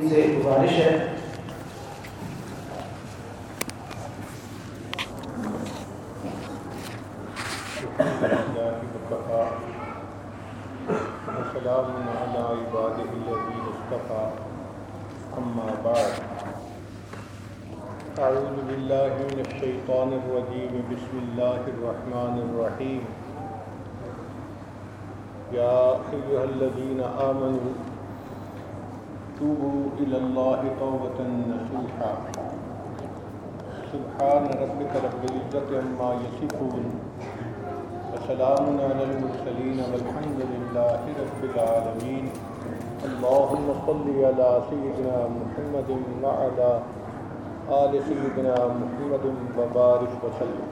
ان سے گزارش ہے۔ وسلام على عباده الذين اصطفى أما بعد أعوذ بالله من الشيطان الرجيم. بسم الله الرحمن الرحيم. يا أيها الذين آمنوا توبوا إلى الله توبة نصوحا. سبحان ربك رب العزة عما يصفون. وسلام على المرسلين والحمد لله رب العالمين. اللهم صل على سيدنا محمد وعلى آل سيدنا محمد وبارك وسلم.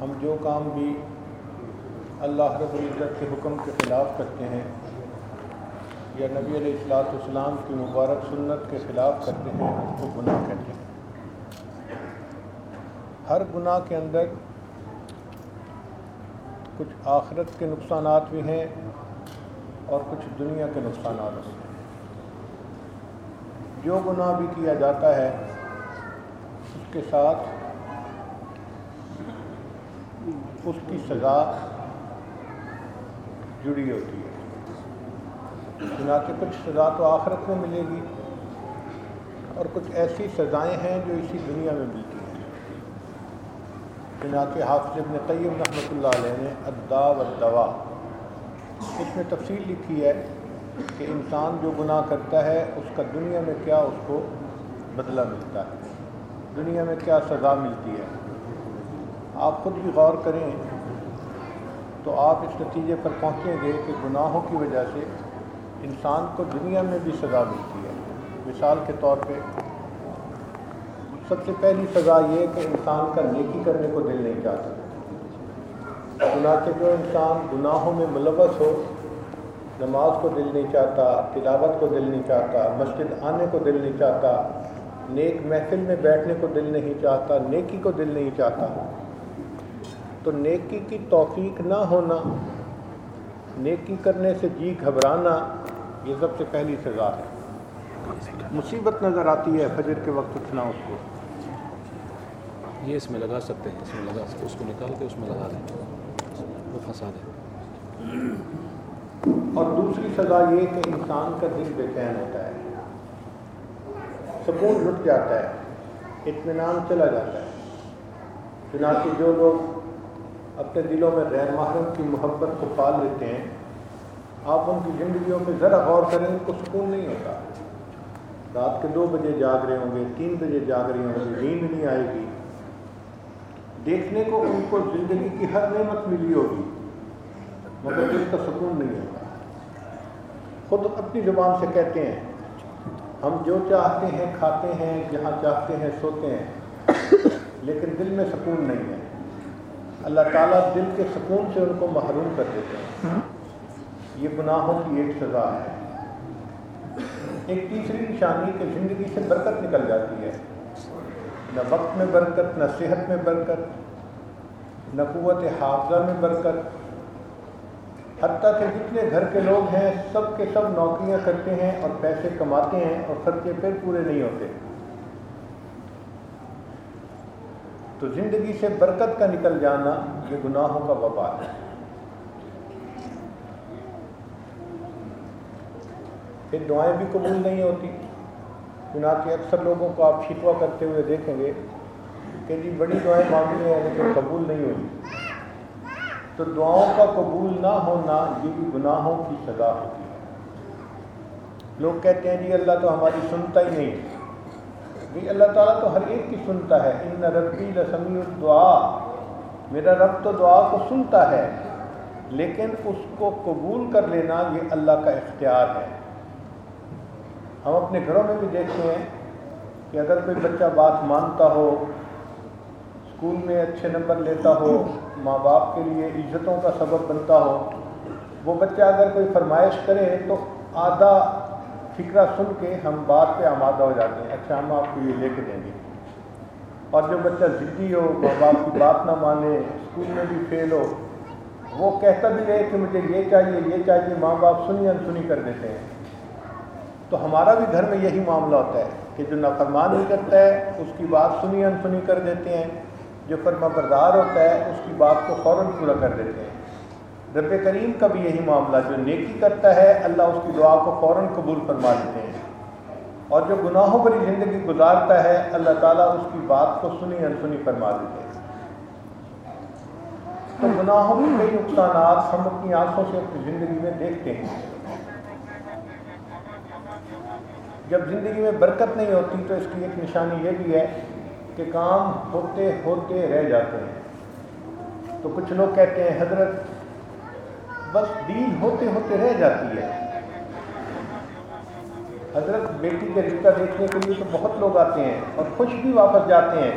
ہم جو کام بھی اللہ رب العزت کے حکم کے خلاف کرتے ہیں یا نبی علیہ الصلاۃ والسلام کی مبارک سنت کے خلاف کرتے ہیں اس کو گناہ کہتے ہیں۔ ہر گناہ کے اندر کچھ آخرت کے نقصانات بھی ہیں اور کچھ دنیا کے نقصانات بھی ہیں۔ جو گناہ بھی کیا جاتا ہے، اس کے ساتھ اس کی سزا جڑی ہوتی ہے۔ چنانچہ کچھ سزا تو آخرت میں ملے گی۔ اور کچھ ایسی سزائیں ہیں جو اسی دنیا میں ملتی ہیں۔ چنانچہ حافظ ابن قیم رحمۃ اللہ علیہ نے ادا و دوا اس میں تفصیل لکھی ہے کہ انسان جو گناہ کرتا ہے، اس کا دنیا میں کیا اس کو بدلہ ملتا ہے؟ دنیا میں کیا سزا ملتی ہے؟ آپ خود بھی غور کریں تو آپ اس نتیجے پر پہنچیں گے کہ گناہوں کی وجہ سے انسان کو دنیا میں بھی سزا ملتی ہے۔ مثال کے طور پہ، سب سے پہلی سزا یہ کہ انسان کا نیکی کرنے کو دل نہیں چاہتا۔ چنانچہ جو انسان گناہوں میں ملوث ہو، نماز کو دل نہیں چاہتا، تلاوت کو دل نہیں چاہتا، مسجد آنے کو دل نہیں چاہتا، نیک محفل میں بیٹھنے کو دل نہیں چاہتا، نیکی کو دل نہیں چاہتا تو نیکی کی توفیق نہ ہونا نیکی کرنے سے جی گھبرانا یہ سب سے پہلی سزا ہے۔ مصیبت نظر آتی ہے فجر کے وقت اٹھنا اس کو۔ یہ اس میں لگا سکتے ہیں اس میں لگا سکتے اس کو نکال کے اس میں لگا دیں۔ وہ پھنسا دیں اور دوسری سزا یہ کہ انسان کا دل بے چین ہوتا ہے۔ سکون لٹ جاتا ہے اطمینان چلا جاتا ہے۔ چنانچہ جو لوگ اپنے دلوں میں غیر محرم کی محبت کو پال لیتے ہیں۔ آپ ان کی زندگیوں میں ذرا غور کریں، ان کو سکون نہیں ہوتا۔ رات کے دو بجے جاگ رہے ہوں گے، تین بجے جاگ رہے ہوں گے، نیند نہیں آئے گی۔ دیکھنے کو ان کو زندگی کی ہر نعمت ملی ہوگی، مگر دل کا سکون نہیں ہوتا۔ خود اپنی زبان سے کہتے ہیں، ہم جو چاہتے ہیں کھاتے ہیں، جہاں چاہتے ہیں سوتے ہیں، لیکن دل میں سکون نہیں ہے۔ اللہ تعالیٰ دل کے سکون سے ان کو محروم کر دیتے ہیں یہ گناہوں کی ایک سزا ہے۔ ایک تیسری نشانی کہ زندگی سے برکت نکل جاتی ہے۔ نہ وقت میں برکت نہ صحت میں برکت نہ قوت حافظہ میں برکت۔ حتیٰ کہ جتنے گھر کے لوگ ہیں سب کے سب نوکریاں کرتے ہیں اور پیسے کماتے ہیں اور خرچے پھر پورے نہیں ہوتے۔ تو زندگی سے برکت کا نکل جانا یہ گناہوں کا وبا ہے۔ پھر دعائیں بھی قبول نہیں ہوتی۔ چنانچہ اکثر لوگوں کو آپ شکوا کرتے ہوئے دیکھیں گے کہ جی بڑی دعائیں مانگی ہیں لیکن قبول نہیں ہوئی تو دعاؤں کا قبول نہ ہونا یہ بھی گناہوں کی سزا ہوتی ہے۔ لوگ کہتے ہیں جی اللہ تو ہماری سنتا ہی نہیں۔ جی اللہ تعالیٰ تو ہر ایک کی سنتا ہے۔ ان ربی لسمی الدعا میرا رب تو دعا کو سنتا ہے، لیکن اس کو قبول کر لینا یہ اللہ کا اختیار ہے۔ ہم اپنے گھروں میں بھی دیکھتے ہیں کہ اگر کوئی بچہ بات مانتا ہو، اسکول میں اچھے نمبر لیتا ہو، ماں باپ کے لیے عزتوں کا سبب بنتا ہو، وہ بچہ اگر کوئی فرمائش کرے تو آدھا فکرہ سن کے ہم بات پہ آمادہ ہو جاتے ہیں۔ اچھا ہم آپ کو یہ لے کے دیں گے۔ اور جو بچہ ضدی ہو، ماں باپ کی بات نہ مانے، اسکول میں بھی فیل ہو، وہ کہتا بھی رہے کہ مجھے یہ چاہیے یہ چاہیے، ماں باپ سنی انسنی کر دیتے ہیں۔ تو ہمارا بھی گھر میں یہی معاملہ ہوتا ہے کہ جو نافرمان نہیں کرتا ہے، اس کی بات سنی انسنی کر دیتے ہیں۔ جو فرما بردار ہوتا ہے، اس کی بات کو فوراً پورا کر دیتے ہیں۔ رب کریم کا بھی یہی معاملہ جو نیکی کرتا ہے، اللہ اس کی دعا کو فوراً قبول فرما دیتے ہیں۔ اور جو گناہوں بری زندگی گزارتا ہے، اللہ تعالیٰ اس کی بات کو سنی انسنی فرما دیتے ہیں۔ تو گناہوں کے کئی نقصانات ہم اپنی آنکھوں سے اپنی زندگی میں دیکھتے ہیں۔ جب زندگی میں برکت نہیں ہوتی تو اس کی ایک نشانی یہ بھی ہے کہ کام ہوتے ہوتے رہ جاتے ہیں۔ تو کچھ لوگ کہتے ہیں، حضرت بس ڈیل ہوتے ہوتے رہ جاتی ہے۔ حضرت بیٹی کے رشتہ دیکھنے کے لیے تو بہت لوگ آتے ہیں اور خوش بھی واپس جاتے ہیں۔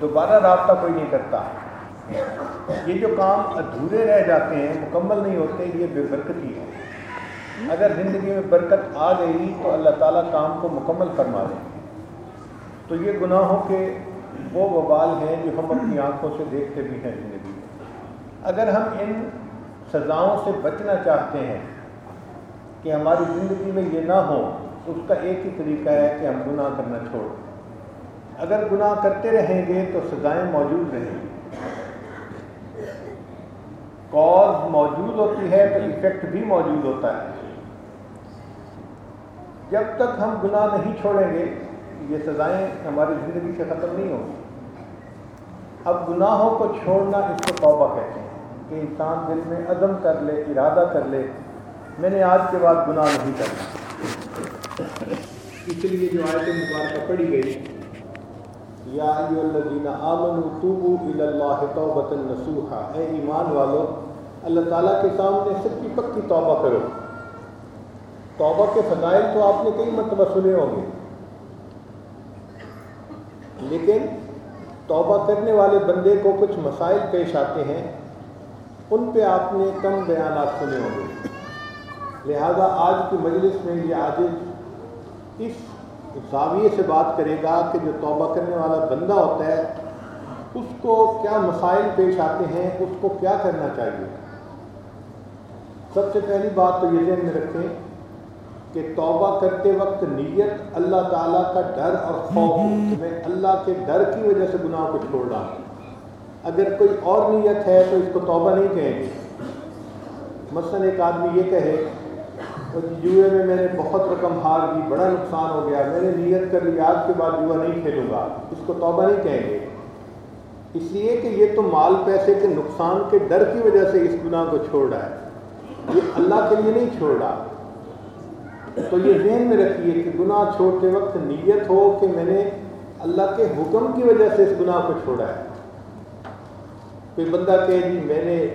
دوبارہ رابطہ کوئی نہیں کرتا۔ یہ جو کام ادھورے رہ جاتے ہیں، مکمل نہیں ہوتے، یہ بے برکتی ہے۔ اگر زندگی میں برکت آ گئی تو اللہ تعالیٰ کام کو مکمل فرما دیں تو یہ گناہوں کے وہ وبال ہیں جو ہم اپنی آنکھوں سے دیکھتے بھی ہیں زندگی میں۔ اگر ہم ان سزاؤں سے بچنا چاہتے ہیں کہ ہماری زندگی میں یہ نہ ہو، اس کا ایک ہی طریقہ ہے کہ ہم گناہ کرنا چھوڑ اگر گناہ کرتے رہیں گے تو سزائیں موجود رہیں گی۔ کاز موجود ہوتی ہے تو افیکٹ بھی موجود ہوتا ہے۔ جب تک ہم گناہ نہیں چھوڑیں گے، یہ سزائیں ہماری زندگی سے ختم نہیں ہوں اب گناہوں کو چھوڑنا اس کو توبہ کہتے ہیں۔ کہ انسان دل میں عدم کر لے، ارادہ کر لے، میں نے آج کے بعد گناہ نہیں کرنا۔ اس لیے جو آیت مبارکہ پڑھی گئی یا الذین آمنوا توبوا الی اللہ توبۃ نصوحا۔ اے ایمان والو، اللہ تعالیٰ کے سامنے سچی پکی توبہ کرو۔ توبہ کے فضائل تو آپ نے کئی مرتبہ سنے ہوں گے۔ لیکن توبہ کرنے والے بندے کو کچھ مسائل پیش آتے ہیں ان پہ آپ نے کم بیانات سنے ہوں گے۔ لہذا آج کی مجلس میں یہ عاجز اس زاویے سے بات کرے گا کہ جو توبہ کرنے والا بندہ ہوتا ہے، اس کو کیا مسائل پیش آتے ہیں، اس کو کیا کرنا چاہیے؟ سب سے پہلی بات تو یہ ذہن میں رکھیں کہ توبہ کرتے وقت نیت اللہ تعالیٰ کا ڈر اور خوف میں اللہ کے ڈر کی وجہ سے گناہ کو چھوڑ رہا ہوں۔ اگر کوئی اور نیت ہے تو اس کو توبہ نہیں کہیں گے۔ مثلاً ایک آدمی یہ کہے جوئے میں میں نے بہت رقم ہار دی، بڑا نقصان ہو گیا، میں نے نیت کر لی، آج کے بعد جوا نہیں کھیلوں گا۔ اس کو توبہ نہیں کہیں گے۔ اس لیے کہ یہ تو مال پیسے کے نقصان کے ڈر کی وجہ سے اس گناہ کو چھوڑ رہا ہے۔ یہ اللہ کے لیے نہیں چھوڑ رہا۔ تو یہ ذہن میں رکھیے کہ گناہ چھوڑتے وقت نیت ہو کہ میں نے اللہ کے حکم کی وجہ سے اس گناہ کو چھوڑا ہے۔ کوئی بندہ کہ جی میں نے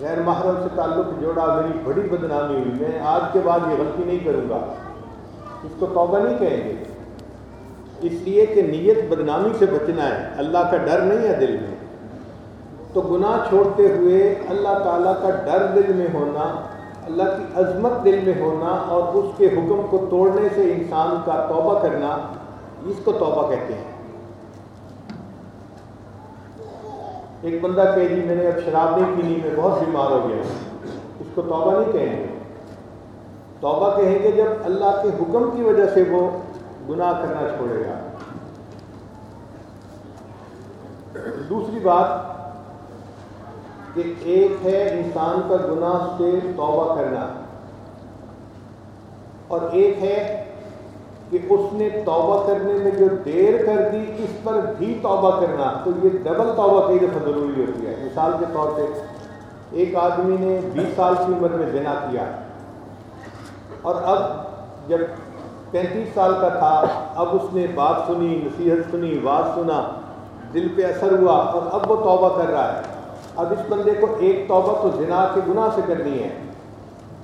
غیر محرم سے تعلق جوڑا، میری بڑی بدنامی ہوئی، میں آج کے بعد یہ غلطی نہیں کروں گا۔ اس کو توبہ نہیں کہیں گے۔ اس لیے کہ نیت بدنامی سے بچنا ہے۔ اللہ کا ڈر نہیں ہے دل میں۔ تو گناہ چھوڑتے ہوئے اللہ تعالیٰ کا ڈر دل میں ہونا، اللہ کی عظمت دل میں ہونا اور اس کے حکم کو توڑنے سے انسان کا توبہ کرنا، اس کو توبہ کہتے ہیں۔ ایک بندہ کہ جی میں نے اب شراب نہیں پینی، میں بہت بیمار ہو گیا۔ اس کو توبہ نہیں کہیں گے۔ توبہ کہیں گے جب اللہ کے حکم کی وجہ سے وہ گناہ کرنا چھوڑے گا۔ دوسری بات کہ ایک ہے انسان کا گناہ سے توبہ کرنا، اور ایک ہے کہ اس نے توبہ کرنے میں جو دیر کر دی، اس پر بھی توبہ کرنا۔ تو یہ ڈبل توبہ کئی دفعہ ضروری ہوتی ہے۔ مثال کے طور پہ، ایک آدمی نے بیس سال کی عمر میں دینا کیا۔ اور اب جب پینتیس سال کا تھا، اب اس نے بات سنی، نصیحت سنی بات سنا، دل پہ اثر ہوا اور اب وہ توبہ کر رہا ہے۔ اب اس بندے کو ایک توبہ تو زنا کے گناہ سے کرنی ہے۔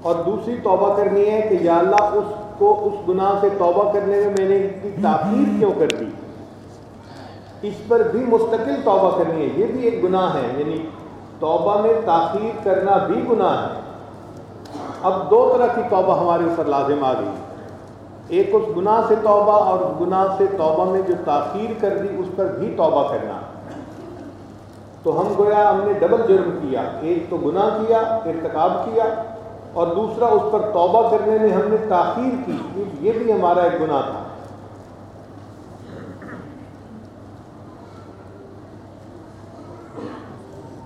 اور دوسری توبہ کرنی ہے کہ یا اللہ اس کو اس گناہ سے توبہ کرنے میں میں نے کی تاخیر کیوں کر دی؟ اس پر بھی مستقل توبہ کرنی ہے۔ یہ بھی ایک گناہ ہے۔ یعنی توبہ میں تاخیر کرنا بھی گناہ ہے۔ اب دو طرح کی توبہ ہمارے اوپر لازم آ گئی۔ ایک اس گناہ سے توبہ اور گناہ سے توبہ میں جو تاخیر کر دی، اس پر بھی توبہ کرنا۔ تو ہم گویا ہم نے ڈبل جرم کیا۔ ایک تو گناہ کیا، ارتکاب کیا اور دوسرا، اس پر توبہ کرنے میں ہم نے تاخیر کی، یہ بھی ہمارا ایک گناہ تھا۔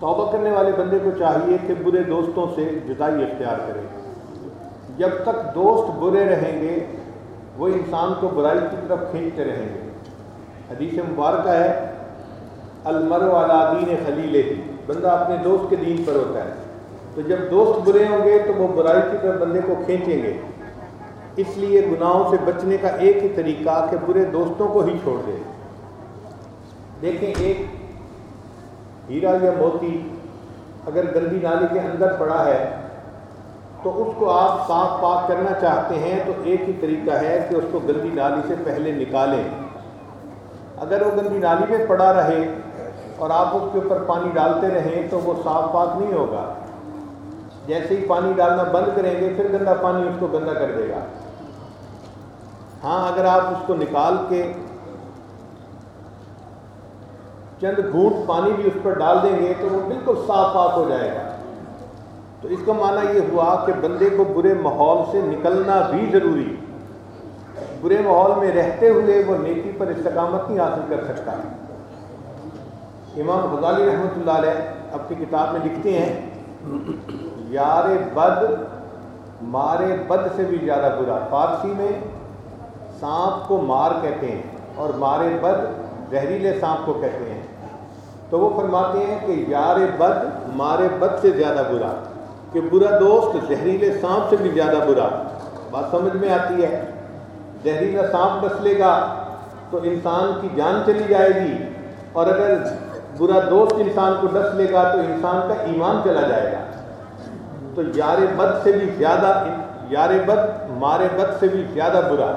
توبہ کرنے والے بندے کو چاہیے کہ برے دوستوں سے جدائی اختیار کرے۔ جب تک دوست برے رہیں گے، وہ انسان کو برائی کی طرف کھینچتے رہیں گے۔ حدیث مبارکہ ہے المر والا دین خلیل ہی بندہ اپنے دوست کے دین پر ہوتا ہے۔ تو جب دوست برے ہوں گے تو وہ برائی کی طرف بندے کو کھینچیں گے۔ اس لیے گناہوں سے بچنے کا ایک ہی طریقہ کہ برے دوستوں کو ہی چھوڑ دے۔ دیکھیں ایک ہیرا یا موتی اگر گندی نالی کے اندر پڑا ہے تو اس کو آپ صاف پاک کرنا چاہتے ہیں تو ایک ہی طریقہ ہے کہ اس کو گندی نالی سے پہلے نکالیں۔ اگر وہ گندی نالی میں پڑا رہے اور آپ اس کے اوپر پانی ڈالتے رہیں تو وہ صاف پاک نہیں ہوگا۔ جیسے ہی پانی ڈالنا بند کریں گے، پھر گندا پانی اس کو گندا کر دے گا۔ ہاں اگر آپ اس کو نکال کے چند گھونٹ پانی بھی اس پر ڈال دیں گے تو وہ بالکل صاف پاک ہو جائے گا۔ تو اس کا معنی یہ ہوا کہ بندے کو برے ماحول سے نکلنا بھی ضروری برے ماحول میں رہتے ہوئے وہ نیکی پر استقامت نہیں حاصل کر سکتا۔ امام غزالی رحمۃ اللہ علیہ اپنی کتاب میں لکھتے ہیں یار بد مارے بد سے بھی زیادہ برا۔ فارسی میں سانپ کو مار کہتے ہیں اور مارے بد زہریلے سانپ کو کہتے ہیں۔ تو وہ فرماتے ہیں کہ یار بد مارے بد سے زیادہ برا۔ کہ برا دوست زہریلے سانپ سے بھی زیادہ برا۔ بات سمجھ میں آتی ہے؟ زہریلا سانپ ڈس لے گا تو انسان کی جان چلی جائے گی۔ اور اگر برا دوست انسان کو ڈس لے گا تو انسان کا ایمان چلا جائے گا۔ تو یار بد سے بھی زیادہ یار بد مارے بد سے بھی زیادہ برا۔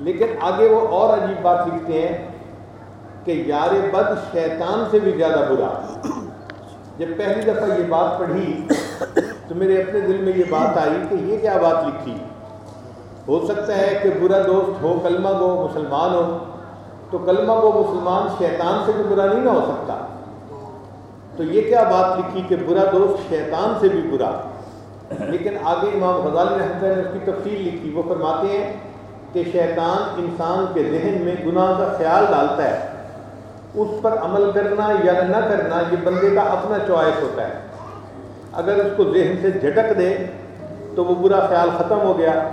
لیکن آگے وہ اور عجیب بات لکھتے ہیں کہ یار بد شیطان سے بھی زیادہ برا۔ جب پہلی دفعہ یہ بات پڑھی تو میرے اپنے دل میں یہ بات آئی کہ یہ کیا بات لکھی۔ ہو سکتا ہے کہ برا دوست ہو، کلمہ گو مسلمان ہو، تو کلمہ گو مسلمان شیطان سے بھی برا نہیں نہ ہو سکتا۔ تو یہ کیا بات لکھی کہ برا دوست شیطان سے بھی برا۔ لیکن آگے امام غزالی رحمۃ نے اس کی تفصیل لکھی، وہ فرماتے ہیں کہ شیطان انسان کے ذہن میں گناہ کا خیال ڈالتا ہے۔ اس پر عمل کرنا یا نہ کرنا یہ بندے کا اپنا چوائس ہوتا ہے۔ اگر اس کو ذہن سے جھٹک دے تو وہ برا خیال ختم ہو گیا۔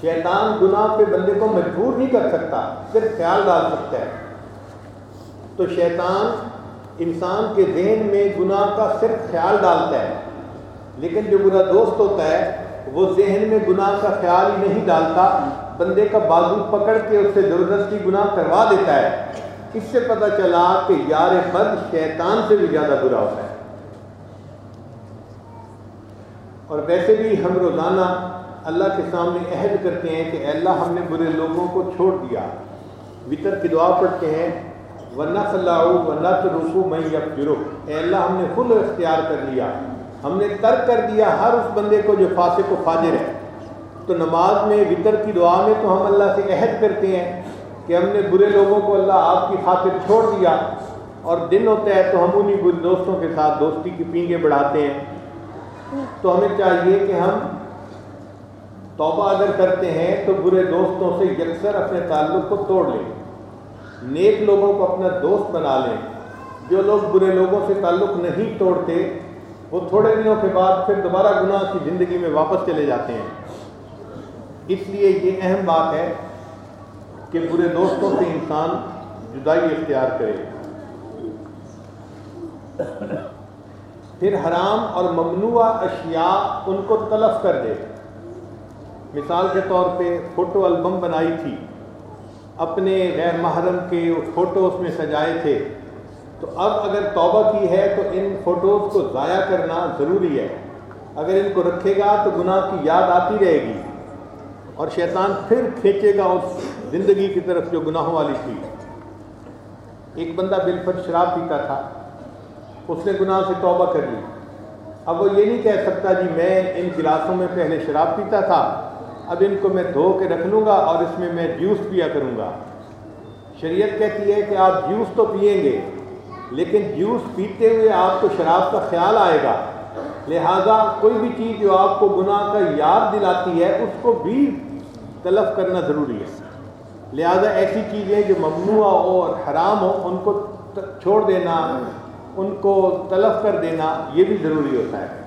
شیطان گناہ پہ بندے کو مجبور نہیں کر سکتا، صرف خیال ڈال سکتا ہے۔ تو شیطان انسان کے ذہن میں گناہ کا صرف خیال ڈالتا ہے۔ لیکن جو برا دوست ہوتا ہے، وہ ذہن میں گناہ کا خیال ہی نہیں ڈالتا۔ بندے کا بازو پکڑ کے اس سے زبردستی گناہ کروا دیتا ہے۔ اس سے پتہ چلا کہ یار بد شیطان سے بھی زیادہ برا ہوتا ہے۔ اور ویسے بھی ہم روزانہ اللہ کے سامنے عہد کرتے ہیں کہ اللہ ہم نے برے لوگوں کو چھوڑ دیا۔ وطر کی دعا پڑھتے ہیں ورنہ صلاح ورنہ تو رسو میں یب جرو اے اللہ، ہم نے خود اختیار کر لیا۔ ہم نے ترک کر دیا ہر اس بندے کو جو فاسق و فاجر ہے۔ تو نماز میں، وطر کی دعا میں تو ہم اللہ سے عہد کرتے ہیں کہ ہم نے برے لوگوں کو اللہ آپ کی خاطر چھوڑ دیا۔ اور دن ہوتا ہے تو ہم انہیں برے دوستوں کے ساتھ، دوستی کی پینگیں بڑھاتے ہیں۔ تو ہمیں چاہیے کہ ہم توبہ اگر کرتے ہیں تو برے دوستوں سے یکسر اپنے تعلق کو توڑ لیں۔ نیک لوگوں کو اپنا دوست بنا لیں۔ جو لوگ برے لوگوں سے تعلق نہیں توڑتے، وہ تھوڑے دنوں کے بعد پھر دوبارہ گناہ کی زندگی میں واپس چلے جاتے ہیں۔ اس لیے یہ اہم بات ہے کہ برے دوستوں سے انسان جدائی اختیار کرے۔ پھر حرام اور ممنوع اشیاء ان کو تلف کر دے۔ مثال کے طور پہ فوٹو البم بنائی تھی۔ اپنے غیر محرم کے فوٹو اس میں سجائے تھے۔ تو اب اگر توبہ کی ہے تو ان فوٹوز کو ضائع کرنا ضروری ہے۔ اگر ان کو رکھے گا تو گناہ کی یاد آتی رہے گی۔ اور شیطان پھر کھینچے گا اس زندگی کی طرف جو گناہوں والی تھی۔ ایک بندہ بالفر شراب پیتا تھا۔ اس نے گناہ سے توبہ کر لی۔ اب وہ یہ نہیں کہہ سکتا جی میں ان گلاسوں میں پہلے شراب پیتا تھا۔ اب ان کو میں دھو کے رکھ لوں گا اور اس میں میں جوس پیا کروں گا۔ شریعت کہتی ہے کہ آپ جوس تو پئیں گے، لیکن جوس پیتے ہوئے آپ کو شراب کا خیال آئے گا۔ لہذا کوئی بھی چیز جو آپ کو گناہ کا یاد دلاتی ہے، اس کو بھی تلف کرنا ضروری ہے۔ لہذا ایسی چیزیں جو ممنوع ہو اور حرام ہو، ان کو چھوڑ دینا، ان کو تلف کر دینا، یہ بھی ضروری ہوتا ہے۔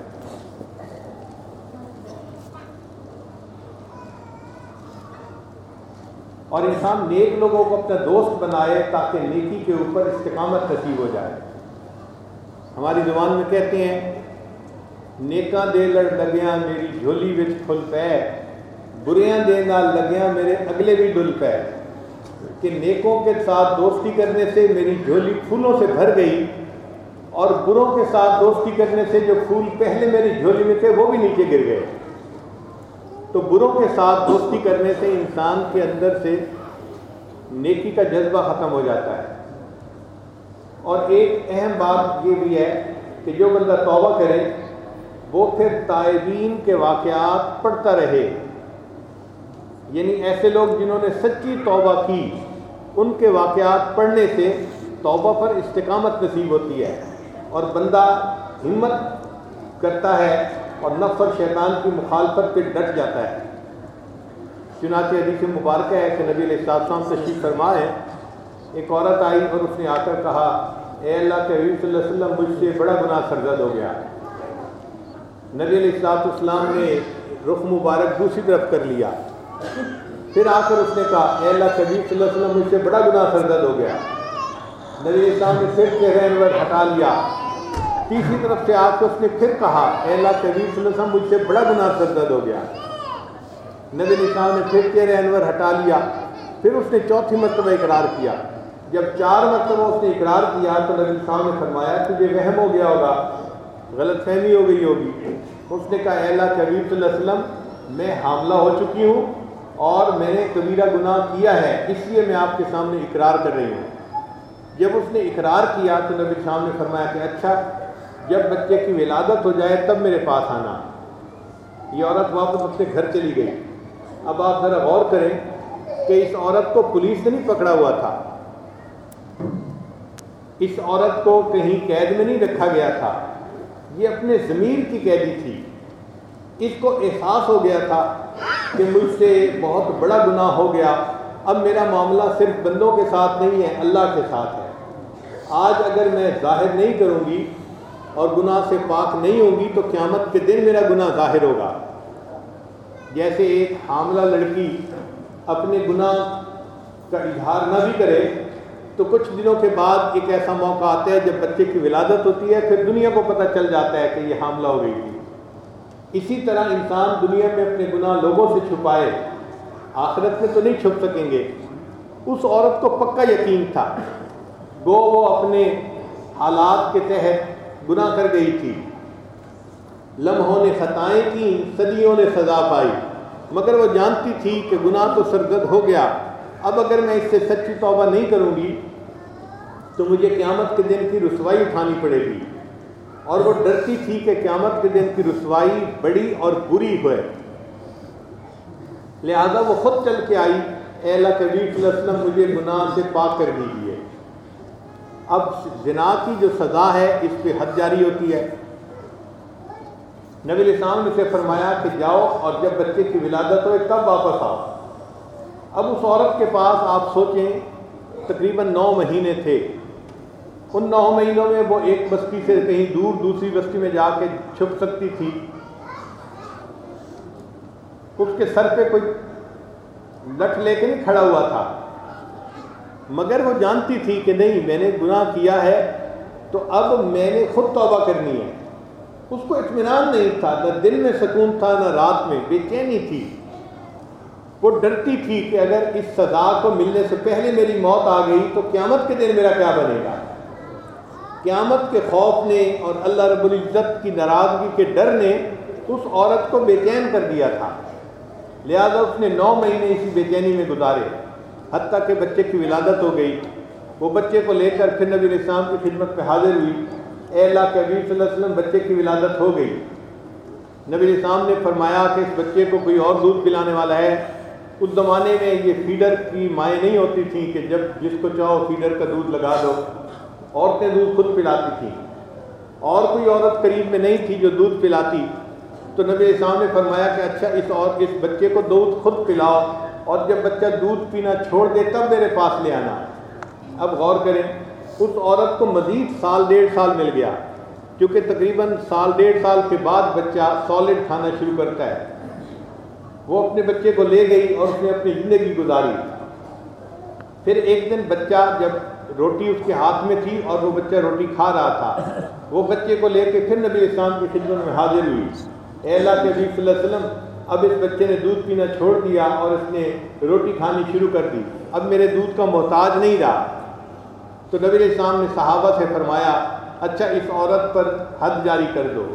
اور انسان نیک لوگوں کو اپنا دوست بنائے تاکہ نیکی کے اوپر استقامت نصیب ہو جائے۔ ہماری زبان میں کہتے ہیں، نیکاں دے لڑ لگیاں میری جھولی وچ کھل پے، بریاں دے نال لگیاں میرے اگلے بھی ڈل پے۔ کہ نیکوں کے ساتھ دوستی کرنے سے میری جھولی پھولوں سے بھر گئی اور بروں کے ساتھ دوستی کرنے سے جو پھول پہلے میری جھولی میں تھے وہ بھی نیچے گر گئے۔ تو بروں کے ساتھ دوستی کرنے سے انسان کے اندر سے نیکی کا جذبہ ختم ہو جاتا ہے۔ اور ایک اہم بات یہ بھی ہے کہ جو بندہ توبہ کرے، وہ پھر تائبین کے واقعات پڑھتا رہے۔ یعنی ایسے لوگ جنہوں نے سچی توبہ کی، ان کے واقعات پڑھنے سے توبہ پر استقامت نصیب ہوتی ہے۔ اور بندہ ہمت کرتا ہے اور نفس اور شیطان کی مخالفت پہ ڈٹ جاتا ہے۔ چنانچہ حدیث مبارکہ ہے کہ نبی علیہ السلام تشریف فرما ہے ایک عورت آئی اور اس نے آ کر کہا، اے اللہ کے حبیب صلی اللہ علیہ وسلم، مجھ سے بڑا گناہ سرزد ہو گیا۔ نبی علیہ السلاط اسلام نے رخ مبارک دوسری طرف کر لیا۔ پھر آ کر اس نے کہا، اے اللہ کبیر صلی اللہ علیہ وسلم، مجھ سے بڑا گناہ سرزد ہو گیا۔ نبی علیہ السلام نے پھر چہرے انور ہٹا لیا۔ تیسری طرف سے آ کے اس نے پھر کہا، اے اللہ صلی اللہ علیہ وسلم مجھ سے بڑا گناہ سرزد ہو گیا۔ نبی علیہ السلام نے پھر چہرے انور ہٹا لیا، پھر اس نے چوتھی مرتبہ اقرار کیا۔ جب چار مرتبہ اس نے اقرار کیا تو نبی السلام نے فرمایا، تجھے وہم ہو گیا ہوگا، غلط فہمی ہو گئی ہوگی۔ اس نے کہا، اے اللہ کے حبیب صلی اللہ علیہ وسلم میں حاملہ ہو چکی ہوں اور میں نے کبیرہ گناہ کیا ہے، اس لیے میں آپ کے سامنے اقرار کر رہی ہوں۔ جب اس نے اقرار کیا تو نبی شام نے فرمایا کہ اچھا جب بچے کی ولادت ہو جائے تب میرے پاس آنا۔ یہ عورت واپس اپنے گھر چلی گئی۔ اب آپ ذرا غور کریں کہ اس عورت کو پولیس نے نہیں پکڑا ہوا تھا۔ اس عورت کو کہیں قید میں نہیں رکھا گیا تھا۔ یہ اپنے ضمیر کی قیدی تھی۔ اس کو احساس ہو گیا تھا کہ مجھ سے بہت بڑا گناہ ہو گیا۔ اب میرا معاملہ صرف بندوں کے ساتھ نہیں ہے، اللہ کے ساتھ ہے۔ آج اگر میں ظاہر نہیں کروں گی اور گناہ سے پاک نہیں ہوگی تو قیامت کے دن میرا گناہ ظاہر ہوگا۔ جیسے ایک حاملہ لڑکی اپنے گناہ کا اظہار نہ بھی کرے، تو کچھ دنوں کے بعد ایک ایسا موقع آتا ہے جب بچے کی ولادت ہوتی ہے، پھر دنیا کو پتہ چل جاتا ہے کہ یہ حاملہ ہو گئی تھی۔ اسی طرح انسان دنیا میں اپنے گناہ لوگوں سے چھپائے، آخرت میں تو نہیں چھپ سکیں گے۔ اس عورت کو پکا یقین تھا۔ گو وہ اپنے حالات کے تحت گناہ کر گئی تھی۔ لمحوں نے خطائیں کی، صدیوں نے سزا پائی۔ مگر وہ جانتی تھی کہ گناہ تو سرگد ہو گیا۔ اب اگر میں اس سے سچی توبہ نہیں کروں گی، تو مجھے قیامت کے دن کی رسوائی اٹھانی پڑے گی۔ اور وہ ڈرتی تھی کہ قیامت کے دن کی رسوائی بڑی اور بری ہوئے لہذا وہ خود چل کے آئی، اے اللہ صلی وسلم، مجھے گناہ سے پاک کر دیجیے۔ اب زنا کی جو سزا ہے، اس پہ حد جاری ہوتی ہے۔ نبی السلام نے سے فرمایا کہ جاؤ اور جب بچے کی ولادت ہوئے تب واپس آؤ۔ اب اس عورت کے پاس آپ سوچیں، تقریباً نو مہینے تھے۔ ان نو مہینوں میں وہ ایک بستی سے کہیں دور دوسری بستی میں جا کے چھپ سکتی تھی۔ اس کے سر پہ کوئی لٹ لے کے نہیں کھڑا ہوا تھا۔ مگر وہ جانتی تھی کہ نہیں، میں نے گناہ کیا ہے، تو اب میں نے خود توبہ کرنی ہے۔ اس کو اطمینان نہیں تھا، نہ دن میں سکون تھا، نہ رات میں۔ بے چینی تھی۔ وہ ڈرتی تھی کہ اگر اس سزا کو ملنے سے پہلے میری موت آ گئی تو قیامت کے دن میرا کیا بنے گا؟ قیامت کے خوف نے اور اللہ رب العزت کی ناراضگی کے ڈر نے اس عورت کو بے چین کر دیا تھا۔ لہذا اس نے نو مہینے اسی بے چینی میں گزارے۔ حتیٰ کہ بچے کی ولادت ہو گئی۔ وہ بچے کو لے کر پھر نبی السلام کی خدمت پہ حاضر ہوئی۔ اے اللہ کے حبیب صلی اللہ علیہ وسلم، بچے کی ولادت ہو گئی۔ نبی السلام نے فرمایا کہ اس بچے کو کوئی اور دودھ پلانے والا ہے۔ اس زمانے میں یہ فیڈر کی مائیں نہیں ہوتی تھیں کہ جب جس کو چاہو فیڈر کا دودھ لگا دو۔ عورتیں دودھ خود پلاتی تھیں۔ اور کوئی عورت قریب میں نہیں تھی جو دودھ پلاتی۔ تو نبی اسلام نے فرمایا کہ اچھا اس اور اس بچے کو دودھ خود پلاؤ۔ اور جب بچہ دودھ پینا چھوڑ دے تب میرے پاس لے آنا۔ اب غور کریں، اس عورت کو مزید سال ڈیڑھ سال مل گیا، کیونکہ تقریباً سال ڈیڑھ سال کے بعد بچہ سالڈ کھانا شروع کرتا ہے۔ وہ اپنے بچے کو لے گئی اور اس نے اپنی زندگی گزاری۔ پھر ایک دن بچہ جب روٹی اس کے ہاتھ میں تھی اور وہ بچہ روٹی کھا رہا تھا، وہ بچے کو لے کے پھر نبی اسلام کی خدمت میں حاضر ہوئی۔ اے اللہ کے صلی اللہ علیہ وسلم اب اس بچے نے دودھ پینا چھوڑ دیا اور اس نے روٹی کھانی شروع کر دی۔ اب میرے دودھ کا محتاج نہیں رہا۔ تو نبی اسلام نے صحابہ سے فرمایا اچھا اس عورت پر حد جاری کر دو۔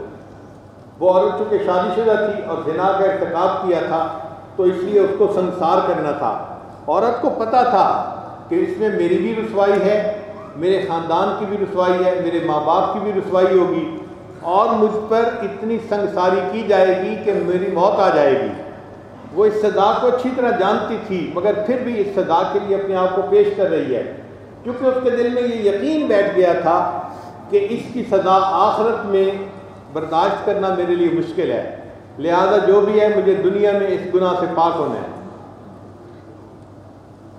وہ عورت چونکہ شادی شدہ تھی اور زنا کا ارتکاب کیا تھا، تو اس لیے اس کو سنسار کرنا تھا۔ عورت کو پتہ تھا کہ اس میں میری بھی رسوائی ہے، میرے خاندان کی بھی رسوائی ہے، میرے ماں باپ کی بھی رسوائی ہوگی۔ اور مجھ پر اتنی سنگساری کی جائے گی کہ میری موت آ جائے گی۔ وہ اس سزا کو اچھی طرح جانتی تھی، مگر پھر بھی اس سزا کے لیے اپنے آپ کو پیش کر رہی ہے۔ کیونکہ اس کے دل میں یہ یقین بیٹھ گیا تھا کہ اس کی سزا آخرت میں برداشت کرنا میرے لیے مشکل ہے۔ لہذا جو بھی ہے، مجھے دنیا میں اس گناہ سے پاک ہونا ہے۔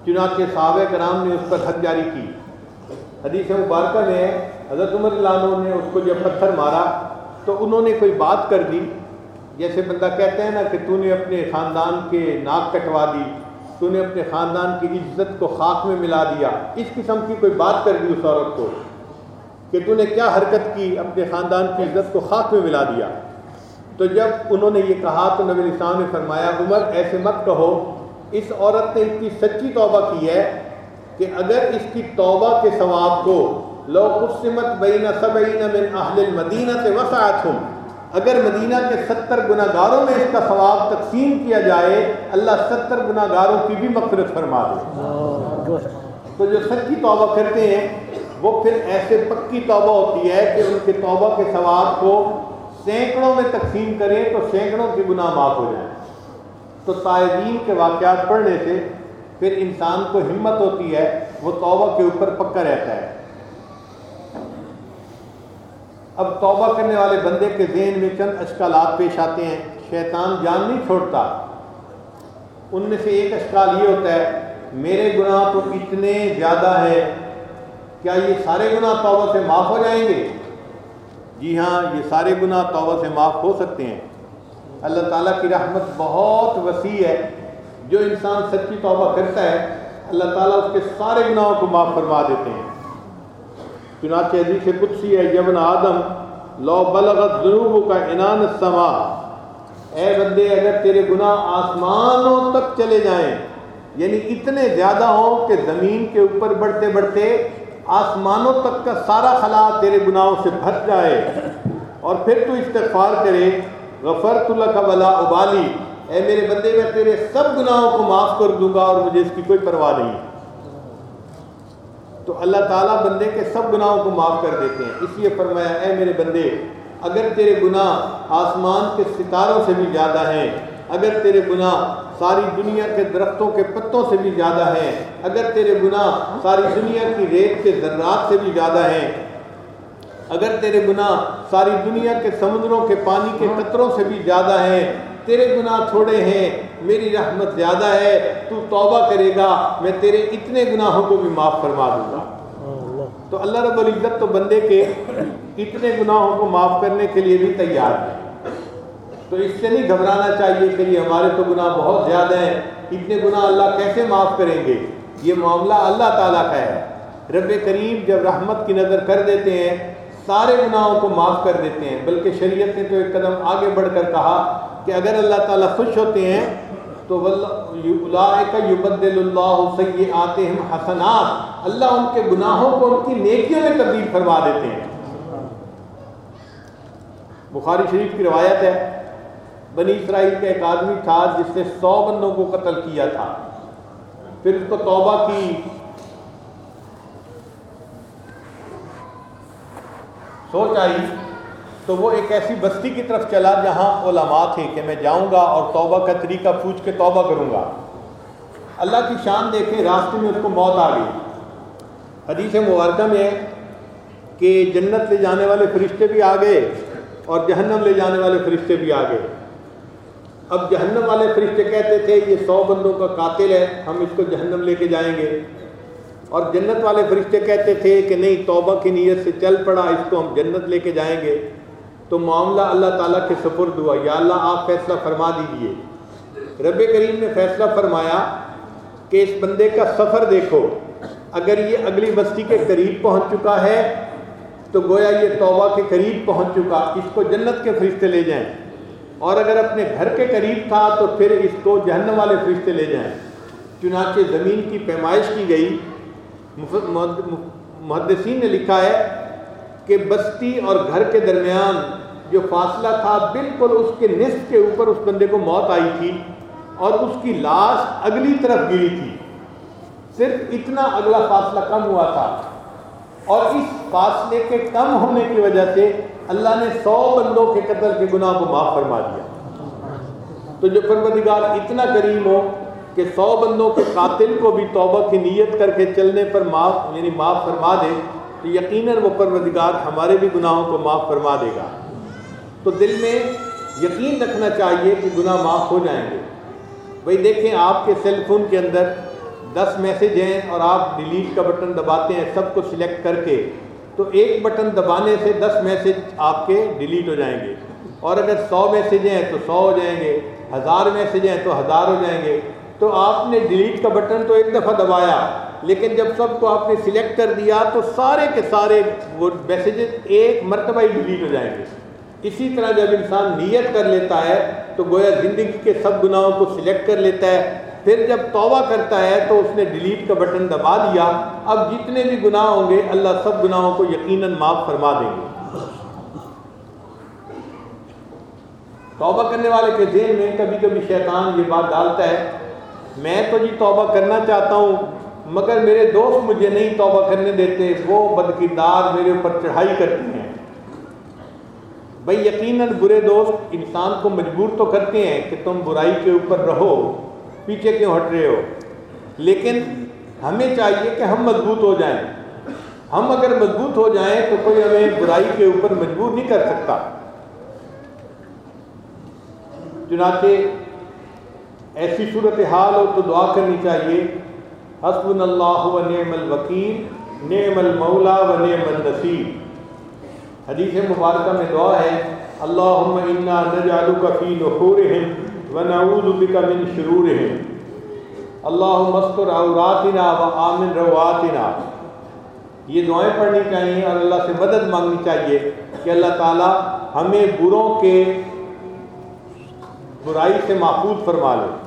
چنانچہ صحابہ کرام نے اس پر حد جاری کی۔ حدیث مبارکہ میں حضرت عمر اللہ نے اس کو جب پتھر مارا تو انہوں نے کوئی بات کر دی۔ جیسے بندہ کہتے ہیں نا کہ تو نے اپنے خاندان کے ناک کٹوا دی، تو نے اپنے خاندان کی عزت کو خاک میں ملا دیا۔ اس قسم کی کوئی بات کر دی اس عورت کو کہ تو نے کیا حرکت کی، اپنے خاندان کی عزت کو خاک میں ملا دیا۔ تو جب انہوں نے یہ کہا تو نبی السلام نے فرمایا، عمر ایسے مت کہو، اس عورت نے اتنی سچی توبہ کی ہے کہ اگر اس کی توبہ کے ثواب کو لو قسمت بین سبعین من اہل المدینہ سے وسعتہم، اگر مدینہ کے ستر گناہ گاروں میں اس کا ثواب تقسیم کیا جائے، اللہ ستر گناہ گاروں کی بھی مغفرت فرما دے۔ تو جو سچی توبہ کرتے ہیں، وہ پھر ایسے پکی توبہ ہوتی ہے کہ ان کے توبہ کے ثواب کو سینکڑوں میں تقسیم کریں تو سینکڑوں کے گناہ معاف ہو جائیں۔ تو تائبین کے واقعات پڑھنے سے پھر انسان کو ہمت ہوتی ہے، وہ توبہ کے اوپر پکا رہتا ہے۔ اب توبہ کرنے والے بندے کے ذہن میں چند اشکالات پیش آتے ہیں۔ شیطان جان نہیں چھوڑتا۔ ان میں سے ایک اشکال یہ ہوتا ہے، میرے گناہ تو اتنے زیادہ ہیں، کیا یہ سارے گناہ توبہ سے معاف ہو جائیں گے؟ جی ہاں یہ سارے گناہ توبہ سے معاف ہو سکتے ہیں۔ اللہ تعالیٰ کی رحمت بہت وسیع ہے۔ جو انسان سچی توبہ کرتا ہے، اللہ تعالیٰ اس کے سارے گناہوں کو معاف فرما دیتے ہیں۔ چنانچہ حدیث قدسی ہے یبن آدم، لو بلغت ذنوب کا انان السما اے بندے، اگر تیرے گناہ آسمانوں تک چلے جائیں یعنی اتنے زیادہ ہوں کہ زمین کے اوپر بڑھتے بڑھتے آسمانوں تک کا سارا خلا تیرے گناہوں سے بھر جائے۔ اور پھر تو استغفار کرے، غفرت اللہ کا بلا ابالی۔ اے میرے بندے، میں تیرے سب گناہوں کو معاف کر دوں گا اور مجھے اس کی کوئی پرواہ نہیں تو اللہ تعالیٰ بندے کے سب گناہوں کو معاف کر دیتے ہیں۔ اس لیے فرمایا، اے میرے بندے، اگر تیرے گناہ آسمان کے ستاروں سے بھی زیادہ ہیں، اگر تیرے گناہ ساری دنیا کے درختوں کے پتوں سے بھی زیادہ ہیں، اگر تیرے گناہ ساری دنیا کی ریت کے ذرات سے بھی زیادہ ہیں، اگر تیرے گناہ ساری دنیا کے سمندروں کے پانی کے قطروں سے بھی زیادہ ہیں تیرے گناہ تھوڑے ہیں، میری رحمت زیادہ ہے، تو توبہ کرے گا، میں تیرے اتنے گناہوں کو بھی معاف فرما دوں گا۔ تو اللہ رب العزت تو بندے کے اتنے گناہوں کو معاف کرنے کے لیے بھی تیار ہے۔ تو اس سے نہیں گھبرانا چاہیے کہ یہ ہمارے تو گناہ بہت زیادہ ہیں، اتنے گناہ اللہ کیسے معاف کریں گے؟ یہ معاملہ اللہ تعالیٰ کا ہے۔ رب کریم جب رحمت کی نظر کر دیتے ہیں سارے گناہوں کو معاف کر دیتے ہیں، بلکہ شریعت نے تو ایک قدم آگے بڑھ کر کہا کہ اگر اللہ تعالیٰ خوش ہوتے ہیں تو یبدل اللہ سے آتے حسنات۔ اللہ ان کے گناہوں کو ان کی نیکیوں میں تبدیل فرما دیتے ہیں۔ بخاری شریف کی روایت ہے، بنی اسرائیل کا ایک آدمی تھا جس نے سو بندوں کو قتل کیا تھا۔ پھر اس کو توبہ کی سوچ آئی تو وہ ایک ایسی بستی کی طرف چلا جہاں علماء تھے کہ میں جاؤں گا اور توبہ کا طریقہ پوچھ کے توبہ کروں گا۔ اللہ کی شان دیکھیں راستے میں اس کو موت آ گئی۔ حدیث مبارکہ میں ہے کہ جنت لے جانے والے فرشتے بھی آ گئے اور جہنم لے جانے والے فرشتے بھی آ گئے۔ اب جہنم والے فرشتے کہتے تھے، یہ سو بندوں کا قاتل ہے، ہم اس کو جہنم لے کے جائیں گے۔ اور جنت والے فرشتے کہتے تھے کہ نہیں، توبہ کی نیت سے چل پڑا، اس کو ہم جنت لے کے جائیں گے۔ تو معاملہ اللہ تعالیٰ کے سپرد ہوا۔ یا اللہ، آپ فیصلہ فرما دیجیے۔ رب کریم نے فیصلہ فرمایا کہ اس بندے کا سفر دیکھو۔ اگر یہ اگلی بستی کے قریب پہنچ چکا ہے، تو گویا یہ توبہ کے قریب پہنچ چکا۔ اس کو جنت کے فرشتے لے جائیں۔ اور اگر اپنے گھر کے قریب تھا، تو پھر اس کو جہنم والے فرشتے لے جائیں۔ چنانچہ زمین کی پیمائش کی گئی۔ محدثین نے لکھا ہے کہ بستی اور گھر کے درمیان جو فاصلہ تھا بالکل اس کے نصف کے اوپر اس بندے کو موت آئی تھی اور اس کی لاش اگلی طرف گری تھی۔ صرف اتنا اگلا فاصلہ کم ہوا تھا۔ اور اس فاصلے کے کم ہونے کی وجہ سے اللہ نے سو بندوں کے قتل کے گناہ کو معاف فرما دیا۔ تو جو پروردگار اتنا کریم ہو کہ سو بندوں کے قاتل کو بھی توبہ کی نیت کر کے چلنے پر معاف یعنی معاف فرما دے، تو یقیناً وہ پروردگار ہمارے بھی گناہوں کو معاف فرما دے گا۔ تو دل میں یقین رکھنا چاہیے کہ گناہ معاف ہو جائیں گے۔ بھائی دیکھیں، آپ کے سیل فون کے اندر دس میسیج ہیں اور آپ ڈیلیٹ کا بٹن دباتے ہیں، سب کو سلیکٹ کر کے۔ تو ایک بٹن دبانے سے دس میسیج آپ کے ڈیلیٹ ہو جائیں گے۔ اور اگر سو میسیج ہیں تو سو ہو جائیں گے، ہزار میسیج ہیں تو ہزار ہو جائیں گے۔ تو آپ نے ڈیلیٹ کا بٹن تو ایک دفعہ دبایا، لیکن جب سب کو آپ نے سلیکٹ کر دیا تو سارے کے سارے وہ میسیجز ایک مرتبہ ہی ڈیلیٹ ہو جائیں گے۔ اسی طرح جب انسان نیت کر لیتا ہے تو گویا زندگی کے سب گناہوں کو سلیکٹ کر لیتا ہے، پھر جب توبہ کرتا ہے تو اس نے ڈیلیٹ کا بٹن دبا دیا۔ اب جتنے بھی گناہ ہوں گے، اللہ سب گناہوں کو یقیناً معاف فرما دیں گے۔ توبہ کرنے والے کے ذہن میں کبھی کبھی شیطان یہ بات ڈالتا ہے میں تو جی توبہ کرنا چاہتا ہوں، مگر میرے دوست مجھے نہیں توبہ کرنے دیتے، وہ بدکردار میرے اوپر چڑھائی کرتے ہیں۔ بھائی یقیناً برے دوست انسان کو مجبور تو کرتے ہیں کہ تم برائی کے اوپر رہو، پیچھے کیوں ہٹ رہے ہو؟ لیکن ہمیں چاہیے کہ ہم مضبوط ہو جائیں۔ ہم اگر مضبوط ہو جائیں تو کوئی ہمیں برائی کے اوپر مجبور نہیں کر سکتا۔ چنانچہ ایسی صورت حال ہو تو دعا کرنی چاہیے۔ حسب اللہ و نعم الوکیل، نعم المولا و نعم النصیر۔ حدیث مبارکہ میں دعا ہے، اللہم انا نجعلک فی نحورہم و نعوذ بک من شرورہم۔ اللہم استر عوراتنا و آمن رواتنا۔ یہ دعائیں پڑھنی چاہیے اور اللہ سے مدد مانگنی چاہیے کہ اللہ تعالی ہمیں بروں کے برائی سے محفوظ فرما لے۔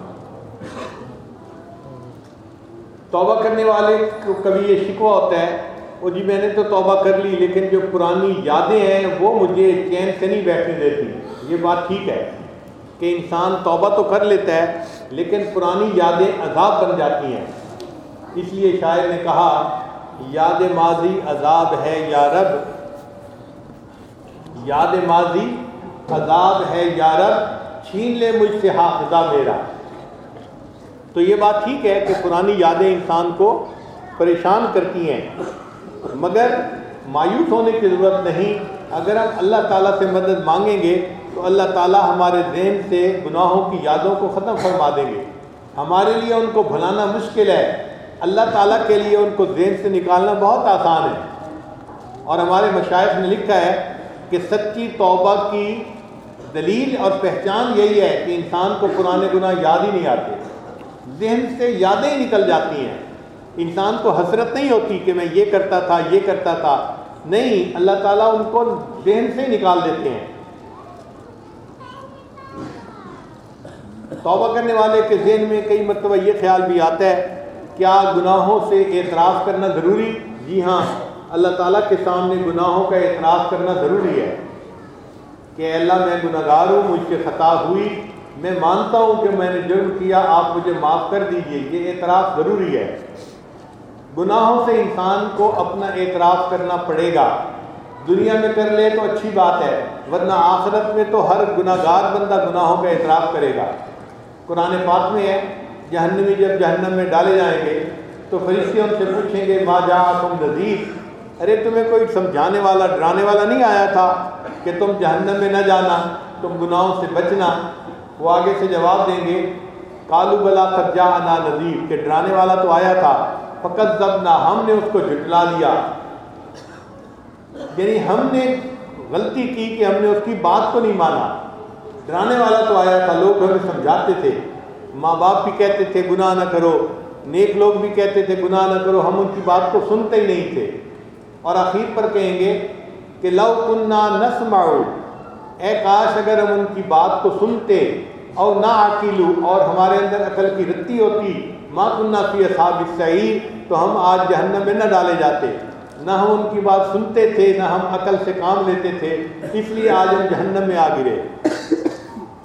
توبہ کرنے والے کو کبھی یہ شکوہ ہوتا ہے، وہ جی میں نے تو توبہ کر لی، لیکن جو پرانی یادیں ہیں، وہ مجھے چین سے نہیں بیٹھنے دیتی۔ یہ بات ٹھیک ہے کہ انسان توبہ تو کر لیتا ہے، لیکن پرانی یادیں عذاب بن جاتی ہیں۔ اس لیے شاعر نے کہا، یاد ماضی عذاب ہے یا رب۔ یاد ماضی عذاب ہے یا رب، چھین لے مجھ سے حافظہ میرا۔ تو یہ بات ٹھیک ہے کہ پرانی یادیں انسان کو پریشان کرتی ہیں، مگر مایوس ہونے کی ضرورت نہیں۔ اگر ہم اللہ تعالیٰ سے مدد مانگیں گے، تو اللہ تعالیٰ ہمارے ذہن سے گناہوں کی یادوں کو ختم فرما دیں گے۔ ہمارے لیے ان کو بھلانا مشکل ہے۔ اللہ تعالیٰ کے لیے ان کو ذہن سے نکالنا بہت آسان ہے۔ اور ہمارے مشاعر نے لکھا ہے کہ سچی توبہ کی دلیل اور پہچان یہی ہے کہ انسان کو پرانے گناہ یاد ہی نہیں آتے۔ ذہن سے یادیں نکل جاتی ہیں۔ انسان کو حسرت نہیں ہوتی کہ میں یہ کرتا تھا، یہ کرتا تھا۔ نہیں، اللہ تعالیٰ ان کو ذہن سے نکال دیتے ہیں۔ توبہ کرنے والے کے ذہن میں کئی مرتبہ یہ خیال بھی آتا ہے کیا گناہوں سے اعتراف کرنا ضروری؟ جی ہاں اللہ تعالیٰ کے سامنے گناہوں کا اعتراف کرنا ضروری ہے۔ کہ اللہ، میں گناہ گار ہوں، مجھ سے خطا ہوئی۔ میں مانتا ہوں کہ میں نے جرم کیا، آپ مجھے معاف کر دیجیے، یہ اعتراف ضروری ہے۔ گناہوں سے انسان کو اپنا اعتراف کرنا پڑے گا۔ دنیا میں کر لے تو اچھی بات ہے، ورنہ آخرت میں تو ہر گناہ گار بندہ گناہوں کا اعتراف کرے گا۔ قرآن پاک میں ہے، جہنمی جب جہنم میں ڈالے جائیں گے، تو فرشتے ان سے پوچھیں گے ماں جا تم نذیر؟ ارے، تمہیں کوئی سمجھانا والا، ڈرانے والا نہیں آیا تھا کہ تم جہنم میں نہ جانا، تم گناہوں سے بچنا۔ وہ آگے سے جواب دیں گے کالو بلا جا انا نذیر، کہ ڈرانے والا تو آیا تھا فقط زبنا ہم نے اس کو جھٹلا دیا یعنی ہم نے غلطی کی کہ ہم نے اس کی بات کو نہیں مانا۔ ڈرانے والا تو آیا تھا، لوگ ہمیں سمجھاتے تھے۔ ماں باپ بھی کہتے تھے، گناہ نہ کرو۔ نیک لوگ بھی کہتے تھے، گناہ نہ کرو، ہم ان کی بات کو سنتے ہی نہیں تھے۔ اور آخر پر کہیں گے کہ لو کنہ نسماؤ اے کاش اگر ہم ان کی بات کو سنتے اور نہ عقیلو اور ہمارے اندر عقل کی رتی ہوتی ماں کنہ فی اصحاب السعیر، تو ہم آج جہنم میں نہ ڈالے جاتے۔ نہ ہم ان کی بات سنتے تھے، نہ ہم عقل سے کام لیتے تھے، اس لیے آج ہم جہنم میں آ گرے۔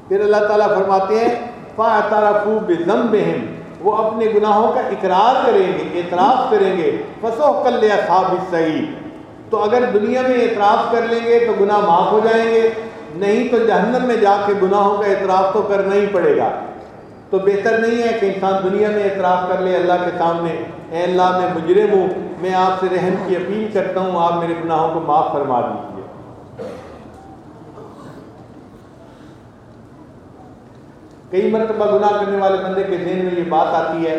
پھر اللہ تعالیٰ فرماتے ہیں فا تارفو بذنبہم، وہ اپنے گناہوں کا اقرار کریں گے، اعتراف کریں گے۔ فسو کل لیا خواب صحیح تو اگر دنیا میں اعتراف کر لیں گے، تو گناہ معاف ہو جائیں گے۔ نہیں تو جہنم میں جا کے گناہوں کا اعتراف تو کرنا ہی پڑے گا۔ تو بہتر نہیں ہے کہ انسان دنیا میں اعتراف کر لے، اللہ کے سامنے، اے اللہ میں مجرم ہوں، میں آپ سے رحم کی اپیل کرتا ہوں، آپ میرے گناہوں کو معاف فرما دیجیے کئی مرتبہ گناہ کرنے والے بندے کے ذہن میں یہ بات آتی ہے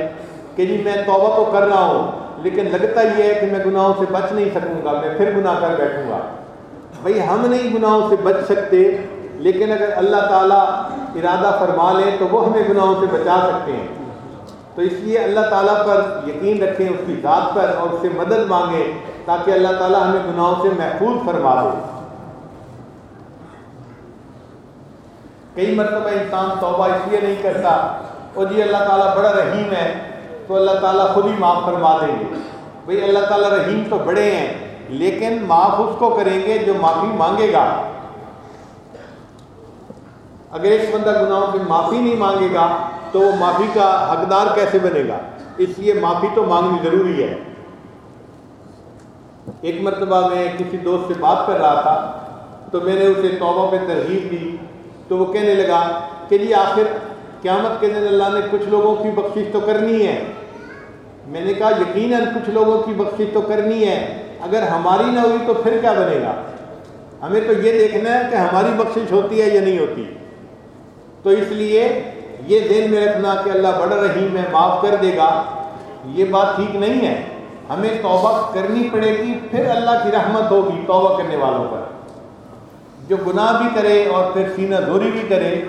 کہ جی میں توبہ تو کر رہا ہوں، لیکن لگتا یہ ہے کہ میں گناہوں سے بچ نہیں سکوں گا، میں پھر گناہ کر بیٹھوں گا۔ بھائی ہم نہیں گناہوں سے بچ سکتے، لیکن اگر اللہ تعالیٰ ارادہ فرما لے تو وہ ہمیں گناہوں سے بچا سکتے ہیں۔ تو اس لیے اللہ تعالیٰ پر یقین رکھیں، اس کی ذات پر اور اس سے مدد مانگیں تاکہ اللہ تعالیٰ ہمیں گناہوں سے محفوظ فرما دے۔ کئی مرتبہ انسان توبہ اس لیے نہیں کرتا، اور جی اللہ تعالیٰ بڑا رحیم ہے، تو اللہ تعالیٰ خود ہی معاف فرما دیں گے۔ بھئی اللہ تعالیٰ رحیم تو بڑے ہیں لیکن معاف اس کو کریں گے جو معافی مانگے گا۔ اگر ایک بندہ گناہوں سے معافی نہیں مانگے گا، تو وہ معافی کا حقدار کیسے بنے گا؟ اس لیے معافی تو مانگنی ضروری ہے۔ ایک مرتبہ میں کسی دوست سے بات کر رہا تھا، تو میں نے اسے توبہ پہ ترغیب دی۔ تو وہ کہنے لگا کہ جی آخر قیامت کے دن اللہ نے کچھ لوگوں کی بخشش تو کرنی ہے۔ میں نے کہا، یقیناً کچھ لوگوں کی بخشش تو کرنی ہے۔ اگر ہماری نہ ہوئی تو پھر کیا بنے گا؟ ہمیں تو یہ دیکھنا ہے کہ ہماری بخشش ہوتی ہے یا نہیں ہوتی۔ تو اس لیے یہ ذہن میں رکھنا کہ اللہ بڑا رحیم ہے، معاف کر دے گا۔ یہ بات ٹھیک نہیں ہے۔ ہمیں توبہ کرنی پڑے گی، پھر اللہ کی رحمت ہوگی توبہ کرنے والوں پر۔ جو گناہ بھی کرے اور پھر سینہ دوری بھی کرے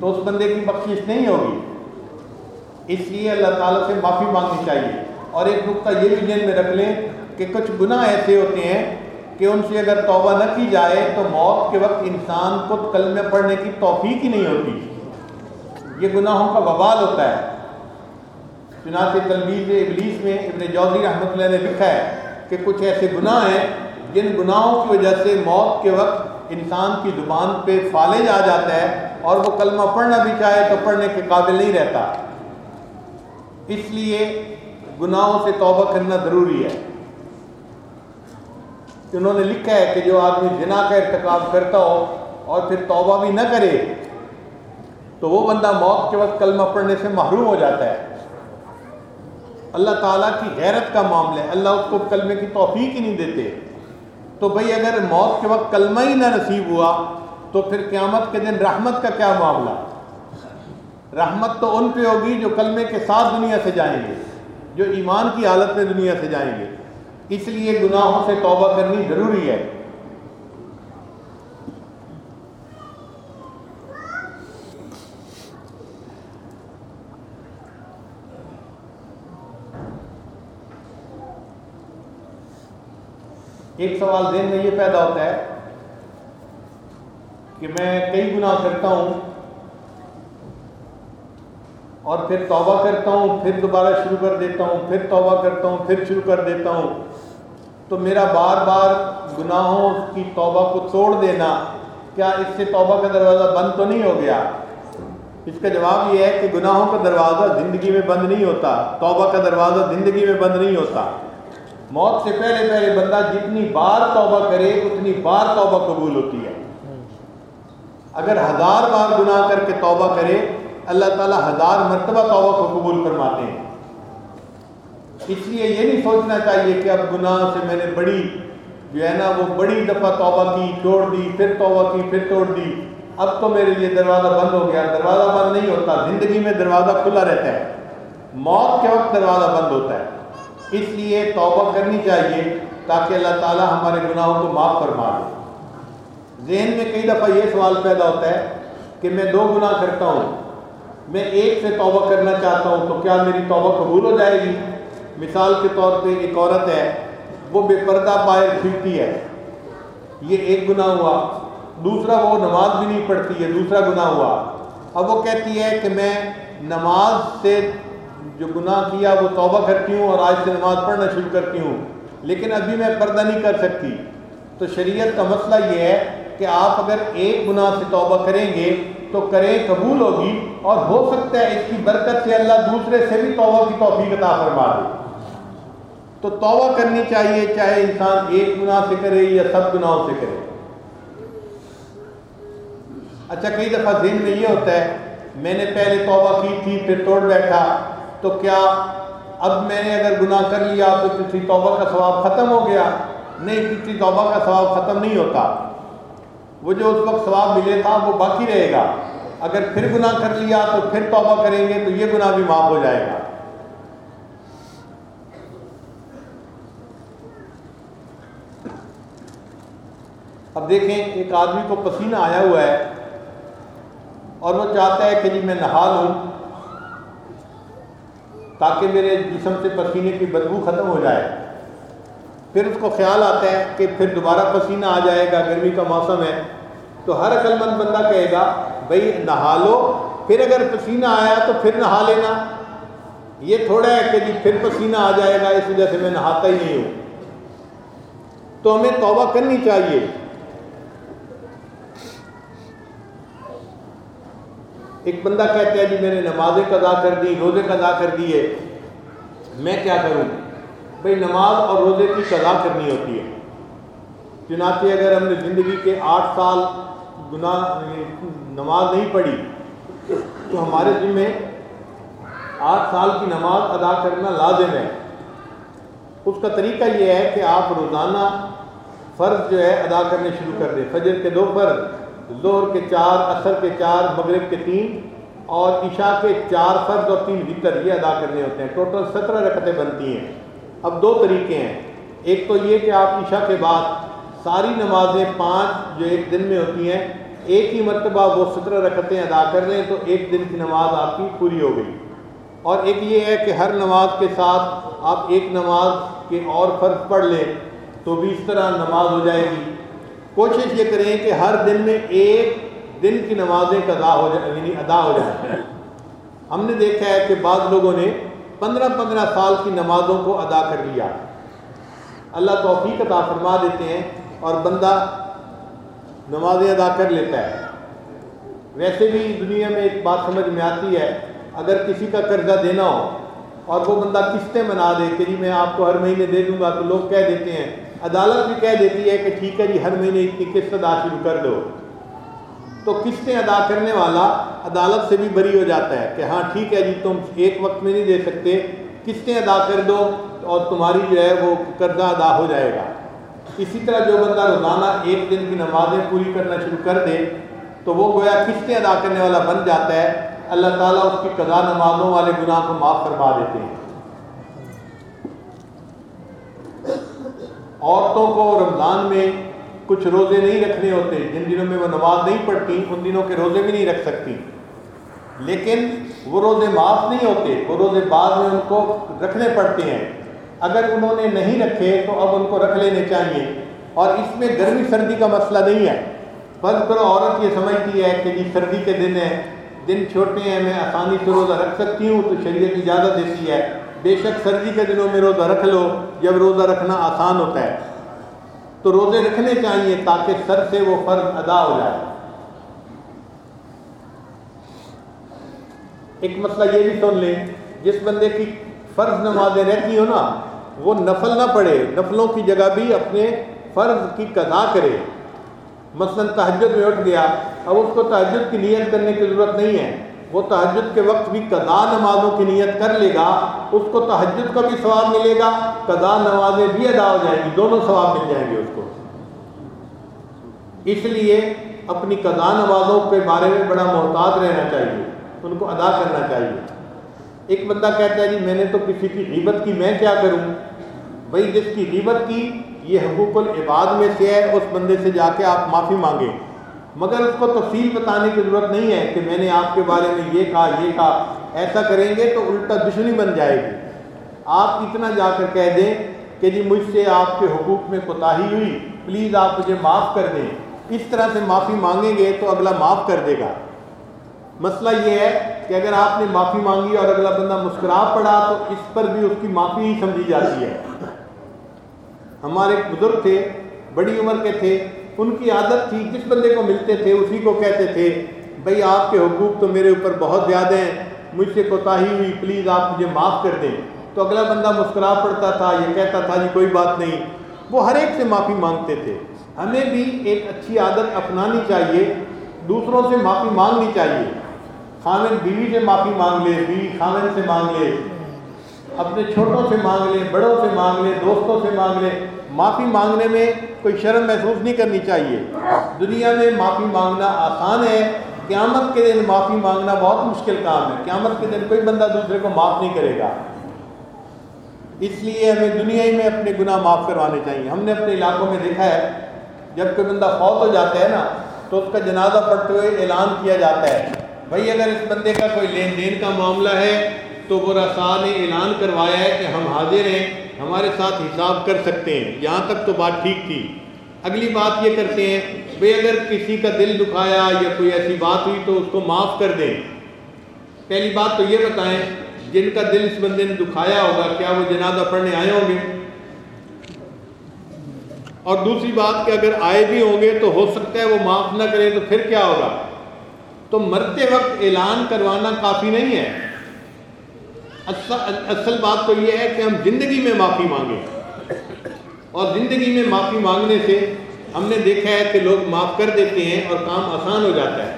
تو اس بندے کی بخشش نہیں ہوگی۔ اس لیے اللہ تعالیٰ سے معافی مانگنی چاہیے۔ اور ایک نقطہ یہ بھی ذہن میں رکھ لیں کہ کچھ گناہ ایسے ہوتے ہیں کہ ان سے اگر توبہ نہ کی جائے تو موت کے وقت انسان کو کلمے پڑھنے کی توفیق ہی نہیں ہوتی۔ یہ گناہوں کا وبال ہوتا ہے۔ چنانچہ تلویز ابلیس میں ابن جوزی رحمۃ اللہ نے لکھا ہے کہ کچھ ایسے گناہ ہیں جن گناہوں کی وجہ سے موت کے وقت انسان کی زبان پہ فالج آ جاتا ہے اور وہ کلمہ پڑھنا بھی چاہے تو پڑھنے کے قابل نہیں رہتا۔ اس لیے گناہوں سے توبہ کرنا ضروری ہے۔ انہوں نے لکھا ہے کہ جو آدمی جنا کا ارتکاب کرتا ہو اور پھر توبہ بھی نہ کرے، تو وہ بندہ موت کے وقت کلمہ پڑھنے سے محروم ہو جاتا ہے۔ اللہ تعالیٰ کی غیرت کا معاملہ ہے۔ اللہ اس کو کلمے کی توفیق ہی نہیں دیتے۔ تو بھئی اگر موت کے وقت کلمہ ہی نہ نصیب ہوا، تو پھر قیامت کے دن رحمت کا کیا معاملہ؟ رحمت تو ان پہ ہوگی جو کلمے کے ساتھ دنیا سے جائیں گے، جو ایمان کی حالت میں دنیا سے جائیں گے۔ اس لیے گناہوں سے توبہ کرنی ضروری ہے۔ ایک سوال ذہن میں یہ پیدا ہوتا ہے کہ میں کئی گناہ کرتا ہوں اور پھر توبہ کرتا ہوں، پھر دوبارہ شروع کر دیتا ہوں، پھر توبہ کرتا ہوں، پھر شروع کر دیتا ہوں۔ تو میرا بار بار گناہوں کی توبہ کو توڑ دینا، کیا اس سے توبہ کا دروازہ بند تو نہیں ہو گیا؟ اس کا جواب یہ ہے کہ گناہوں کا دروازہ زندگی میں بند نہیں ہوتا، توبہ کا دروازہ زندگی میں بند نہیں ہوتا۔ موت سے پہلے پہلے بندہ جتنی بار توبہ کرے، اتنی بار توبہ قبول ہوتی ہے۔ اگر ہزار بار گناہ کر کے توبہ کرے، اللہ تعالیٰ ہزار مرتبہ توبہ کو قبول فرماتے ہیں۔ اس لیے یہ نہیں سوچنا چاہیے کہ اب گناہ سے میں نے بڑی جو ہے نا وہ بڑی دفعہ توبہ کی چھوڑ دی، پھر توبہ کی، پھر توڑ دی۔ اب تو میرے لیے دروازہ بند ہو گیا۔ دروازہ بند نہیں ہوتا۔ زندگی میں دروازہ کھلا رہتا ہے۔ موت کے وقت دروازہ بند ہوتا ہے۔ اس لیے توبہ کرنی چاہیے تاکہ اللہ تعالیٰ ہمارے گناہوں کو معاف فرما دے۔ ذہن میں کئی دفعہ یہ سوال پیدا ہوتا ہے کہ میں دو گناہ کرتا ہوں۔ میں ایک سے توبہ کرنا چاہتا ہوں تو کیا میری توبہ قبول ہو جائے گی؟ مثال کے طور پہ ایک عورت ہے، وہ بے پردہ پائے پھرتی ہے۔ یہ ایک گناہ ہوا، دوسرا وہ نماز بھی نہیں پڑھتی ہے، دوسرا گناہ ہوا۔ اب وہ کہتی ہے کہ میں نماز سے جو گناہ کیا، وہ توبہ کرتی ہوں اور آج سے نماز پڑھنا شروع کرتی ہوں۔ لیکن ابھی میں پردہ نہیں کر سکتی۔ تو شریعت کا مسئلہ یہ ہے کہ آپ اگر ایک گناہ سے توبہ کریں گے تو کریں قبول ہوگی اور ہو سکتا ہے اس کی برکت سے اللہ دوسرے سے بھی توبہ کی توفیق عطا فرما دے۔ تو توبہ کرنی چاہیے، چاہے انسان ایک گناہ سے کرے یا سب گناہوں سے کرے۔ اچھا کئی دفعہ ذہن میں یہ ہوتا ہے، میں نے پہلے توبہ کی تھی، پھر توڑ بیٹھا، تو کیا اب میں نے اگر گناہ کر لیا تو کسی توبہ کا ثواب ختم ہو گیا؟ نہیں کسی توبہ کا ثواب ختم نہیں ہوتا۔ وہ جو اس وقت ثواب ملے تھا، وہ باقی رہے گا۔ اگر پھر گناہ کر لیا تو پھر توبہ کریں گے تو یہ گناہ بھی معاف ہو جائے گا۔ اب دیکھیں ایک آدمی کو پسینہ آیا ہوا ہے اور وہ چاہتا ہے کہ جی میں نہا لوں تاکہ میرے جسم سے پسینے کی بدبو ختم ہو جائے۔ پھر اس کو خیال آتا ہے کہ پھر دوبارہ پسینہ آ جائے گا، گرمی کا موسم ہے۔ تو ہر عقل مند بندہ کہے گا، بھائی نہا لو، پھر اگر پسینہ آیا تو پھر نہا لینا۔ یہ تھوڑا ہے کہ جی پھر پسینہ آ جائے گا، اس وجہ سے میں نہاتا ہی نہیں ہوں۔ تو ہمیں توبہ کرنی چاہیے۔ ایک بندہ کہتا ہے جی میں نے نمازیں قضا کر دی، روزے قضا کر دیے۔ میں کیا کروں؟ بھائی نماز اور روزے کی قضا کرنی ہوتی ہے۔ چنانچہ اگر ہم نے زندگی کے آٹھ سال گناہ یعنی نماز نہیں پڑھی، تو ہمارے ذمے آٹھ سال کی نماز ادا کرنا لازم ہے۔ اس کا طریقہ یہ ہے کہ آپ روزانہ فرض جو ہے ادا کرنے شروع کر دیں۔ فجر کے دو فرض۔ ظہر کے چار، عصر کے چار، مغرب کے تین اور عشاء کے چار فرض اور تین وطر یہ ادا کرنے ہوتے ہیں۔ ٹوٹل سترہ رکعتیں بنتی ہیں۔ اب دو طریقے ہیں۔ ایک تو یہ کہ آپ عشاء کے بعد ساری نمازیں پانچ جو ایک دن میں ہوتی ہیں، ایک ہی مرتبہ وہ سترہ رکعتیں ادا کر لیں تو ایک دن کی نماز آپ کی پوری ہو گئی۔ اور ایک یہ ہے کہ ہر نماز کے ساتھ آپ ایک نماز کے اور فرض پڑھ لیں تو بھی اس طرح نماز ہو جائے گی۔ کوشش یہ کریں کہ ہر دن میں ایک دن کی نمازیں ادا ہو جائیں یعنی ادا ہو جائیں۔ ہم نے دیکھا ہے کہ بعض لوگوں نے پندرہ پندرہ سال کی نمازوں کو ادا کر لیا۔ اللہ توفیق عطا فرما دیتے ہیں اور بندہ نمازیں ادا کر لیتا ہے۔ ویسے بھی دنیا میں ایک بات سمجھ میں آتی ہے، اگر کسی کا قرضہ دینا ہو اور وہ بندہ قسطیں بنا دے، کہ جی میں آپ کو ہر مہینے دے دوں گا تو لوگ کہہ دیتے ہیں عدالت بھی کہہ دیتی ہے کہ ٹھیک ہے جی ہر مہینے اتنی قسط ادا شروع کر دو۔ تو قسطیں ادا کرنے والا عدالت سے بھی بری ہو جاتا ہے کہ ہاں ٹھیک ہے جی تم ایک وقت میں نہیں دے سکتے، قسطیں ادا کر دو اور تمہاری جو ہے وہ قرضہ ادا ہو جائے گا۔ اسی طرح جو بندہ روزانہ ایک دن کی نمازیں پوری کرنا شروع کر دے، تو وہ گویا قسطیں ادا کرنے والا بن جاتا ہے۔ اللہ تعالیٰ اس کی قضا نمازوں والے گناہ کو معاف کروا دیتے ہیں۔ عورتوں کو رمضان میں کچھ روزے نہیں رکھنے ہوتے، جن دنوں میں وہ نماز نہیں پڑھتی، ان دنوں کے روزے بھی نہیں رکھ سکتی۔ لیکن وہ روزے معاف نہیں ہوتے، وہ روزے بعد میں ان کو رکھنے پڑتے ہیں۔ اگر انہوں نے نہیں رکھے تو اب ان کو رکھ لینے چاہیے۔ اور اس میں گرمی سردی کا مسئلہ نہیں ہے۔ فرض کرو، عورت یہ سمجھتی ہے کہ جی سردی کے دن ہیں، دن چھوٹے ہیں، میں آسانی سے روزہ رکھ سکتی ہوں، تو شریعت اجازت دیتی ہے۔ بے شک سردی کے دنوں میں روزہ رکھ لو، جب روزہ رکھنا آسان ہوتا ہے۔ تو روزے رکھنے چاہیے تاکہ سر سے وہ فرض ادا ہو جائے۔ ایک مسئلہ یہ بھی سن لیں، جس بندے کی فرض نمازیں رہتی ہو نا، وہ نفل نہ پڑھے، نفلوں کی جگہ بھی اپنے فرض کی قضا کرے۔ مثلا تہجد میں اٹھ گیا، اب اس کو تہجد کی نیت کرنے کی ضرورت نہیں ہے۔ وہ تحجد کے وقت بھی قضا نمازوں کی نیت کر لے گا، اس کو تحجد کا بھی ثواب ملے گا قضا نمازیں بھی ادا ہو جائیں گی، دونوں ثواب مل جائیں گے اس کو۔ اس لیے اپنی قضا نمازوں کے بارے میں بڑا محتاط رہنا چاہیے، ان کو ادا کرنا چاہیے۔ ایک بندہ کہتا ہے جی میں نے تو کسی کی غیبت کی، میں کیا کروں؟ بھائی، جس کی غیبت کی، یہ حقوق العباد میں سے ہے، اس بندے سے جا کے آپ معافی مانگیں۔ مگر اس کو تفصیل بتانے کی ضرورت نہیں ہے کہ میں نے آپ کے بارے میں یہ کہا یہ کہا۔ ایسا کریں گے تو الٹا دشمنی بن جائے گی۔ آپ اتنا جا کر کہہ دیں کہ جی مجھ سے آپ کے حقوق میں کوتاہی ہوئی۔ پلیز آپ مجھے معاف کر دیں۔ اس طرح سے معافی مانگیں گے تو اگلا معاف کر دے گا۔ مسئلہ یہ ہے کہ اگر آپ نے معافی مانگی اور اگلا بندہ مسکرا پڑا تو اس پر بھی اس کی معافی ہی سمجھی جاتی ہے۔ ہمارے بزرگ تھے، بڑی عمر کے تھے۔ ان کی عادت تھی، جس بندے کو ملتے تھے، اسی کو کہتے تھے بھائی آپ کے حقوق تو میرے اوپر بہت زیادہ ہیں، مجھ سے کوتاہی ہوئی، پلیز آپ مجھے معاف کر دیں. تو اگلا بندہ مسکرا پڑتا تھا، یہ کہتا تھا جی کوئی بات نہیں۔ وہ ہر ایک سے معافی مانگتے تھے۔ ہمیں بھی ایک اچھی عادت اپنانی چاہیے، دوسروں سے معافی مانگنی چاہیے۔ خامن بیوی سے معافی مانگ لے، بیوی خامن سے مانگ لے۔ اپنے چھوٹوں سے مانگ لیں بڑوں سے مانگ لیں دوستوں سے مانگ لیں معافی مانگنے میں کوئی شرم محسوس نہیں کرنی چاہیے۔ دنیا میں معافی مانگنا آسان ہے۔ قیامت کے دن معافی مانگنا بہت مشکل کام ہے۔ قیامت کے دن کوئی بندہ دوسرے کو معاف نہیں کرے گا۔ اس لیے ہمیں دنیا ہی میں اپنے گناہ معاف کروانے چاہیے۔ ہم نے اپنے علاقوں میں دیکھا ہے، جب کوئی بندہ فوت ہو جاتا ہے نا، تو اس کا جنازہ پڑھتے ہوئے اعلان کیا جاتا ہے۔ بھائی، اگر اس بندے کا کوئی لین دین کا معاملہ ہے، تو وہ رسا نے اعلان کروایا ہے کہ ہم حاضر ہیں۔ ہمارے ساتھ حساب کر سکتے ہیں۔ یہاں تک تو بات ٹھیک تھی۔ اگلی بات یہ کرتے ہیں بھئی اگر کسی کا دل دکھایا یا کوئی ایسی بات ہوئی تو اس کو معاف کر دیں۔ پہلی بات تو یہ بتائیں، جن کا دل اس بندے نے دکھایا ہوگا، کیا وہ جنازہ پڑھنے آئے ہوں گے؟ اور دوسری بات کہ اگر آئے بھی ہوں گے تو ہو سکتا ہے وہ معاف نہ کریں تو پھر کیا ہوگا؟ تو مرتے وقت اعلان کروانا کافی نہیں ہے۔ اصل بات تو یہ ہے کہ ہم زندگی میں معافی مانگیں۔ اور زندگی میں معافی مانگنے سے ہم نے دیکھا ہے کہ لوگ معاف کر دیتے ہیں اور کام آسان ہو جاتا ہے۔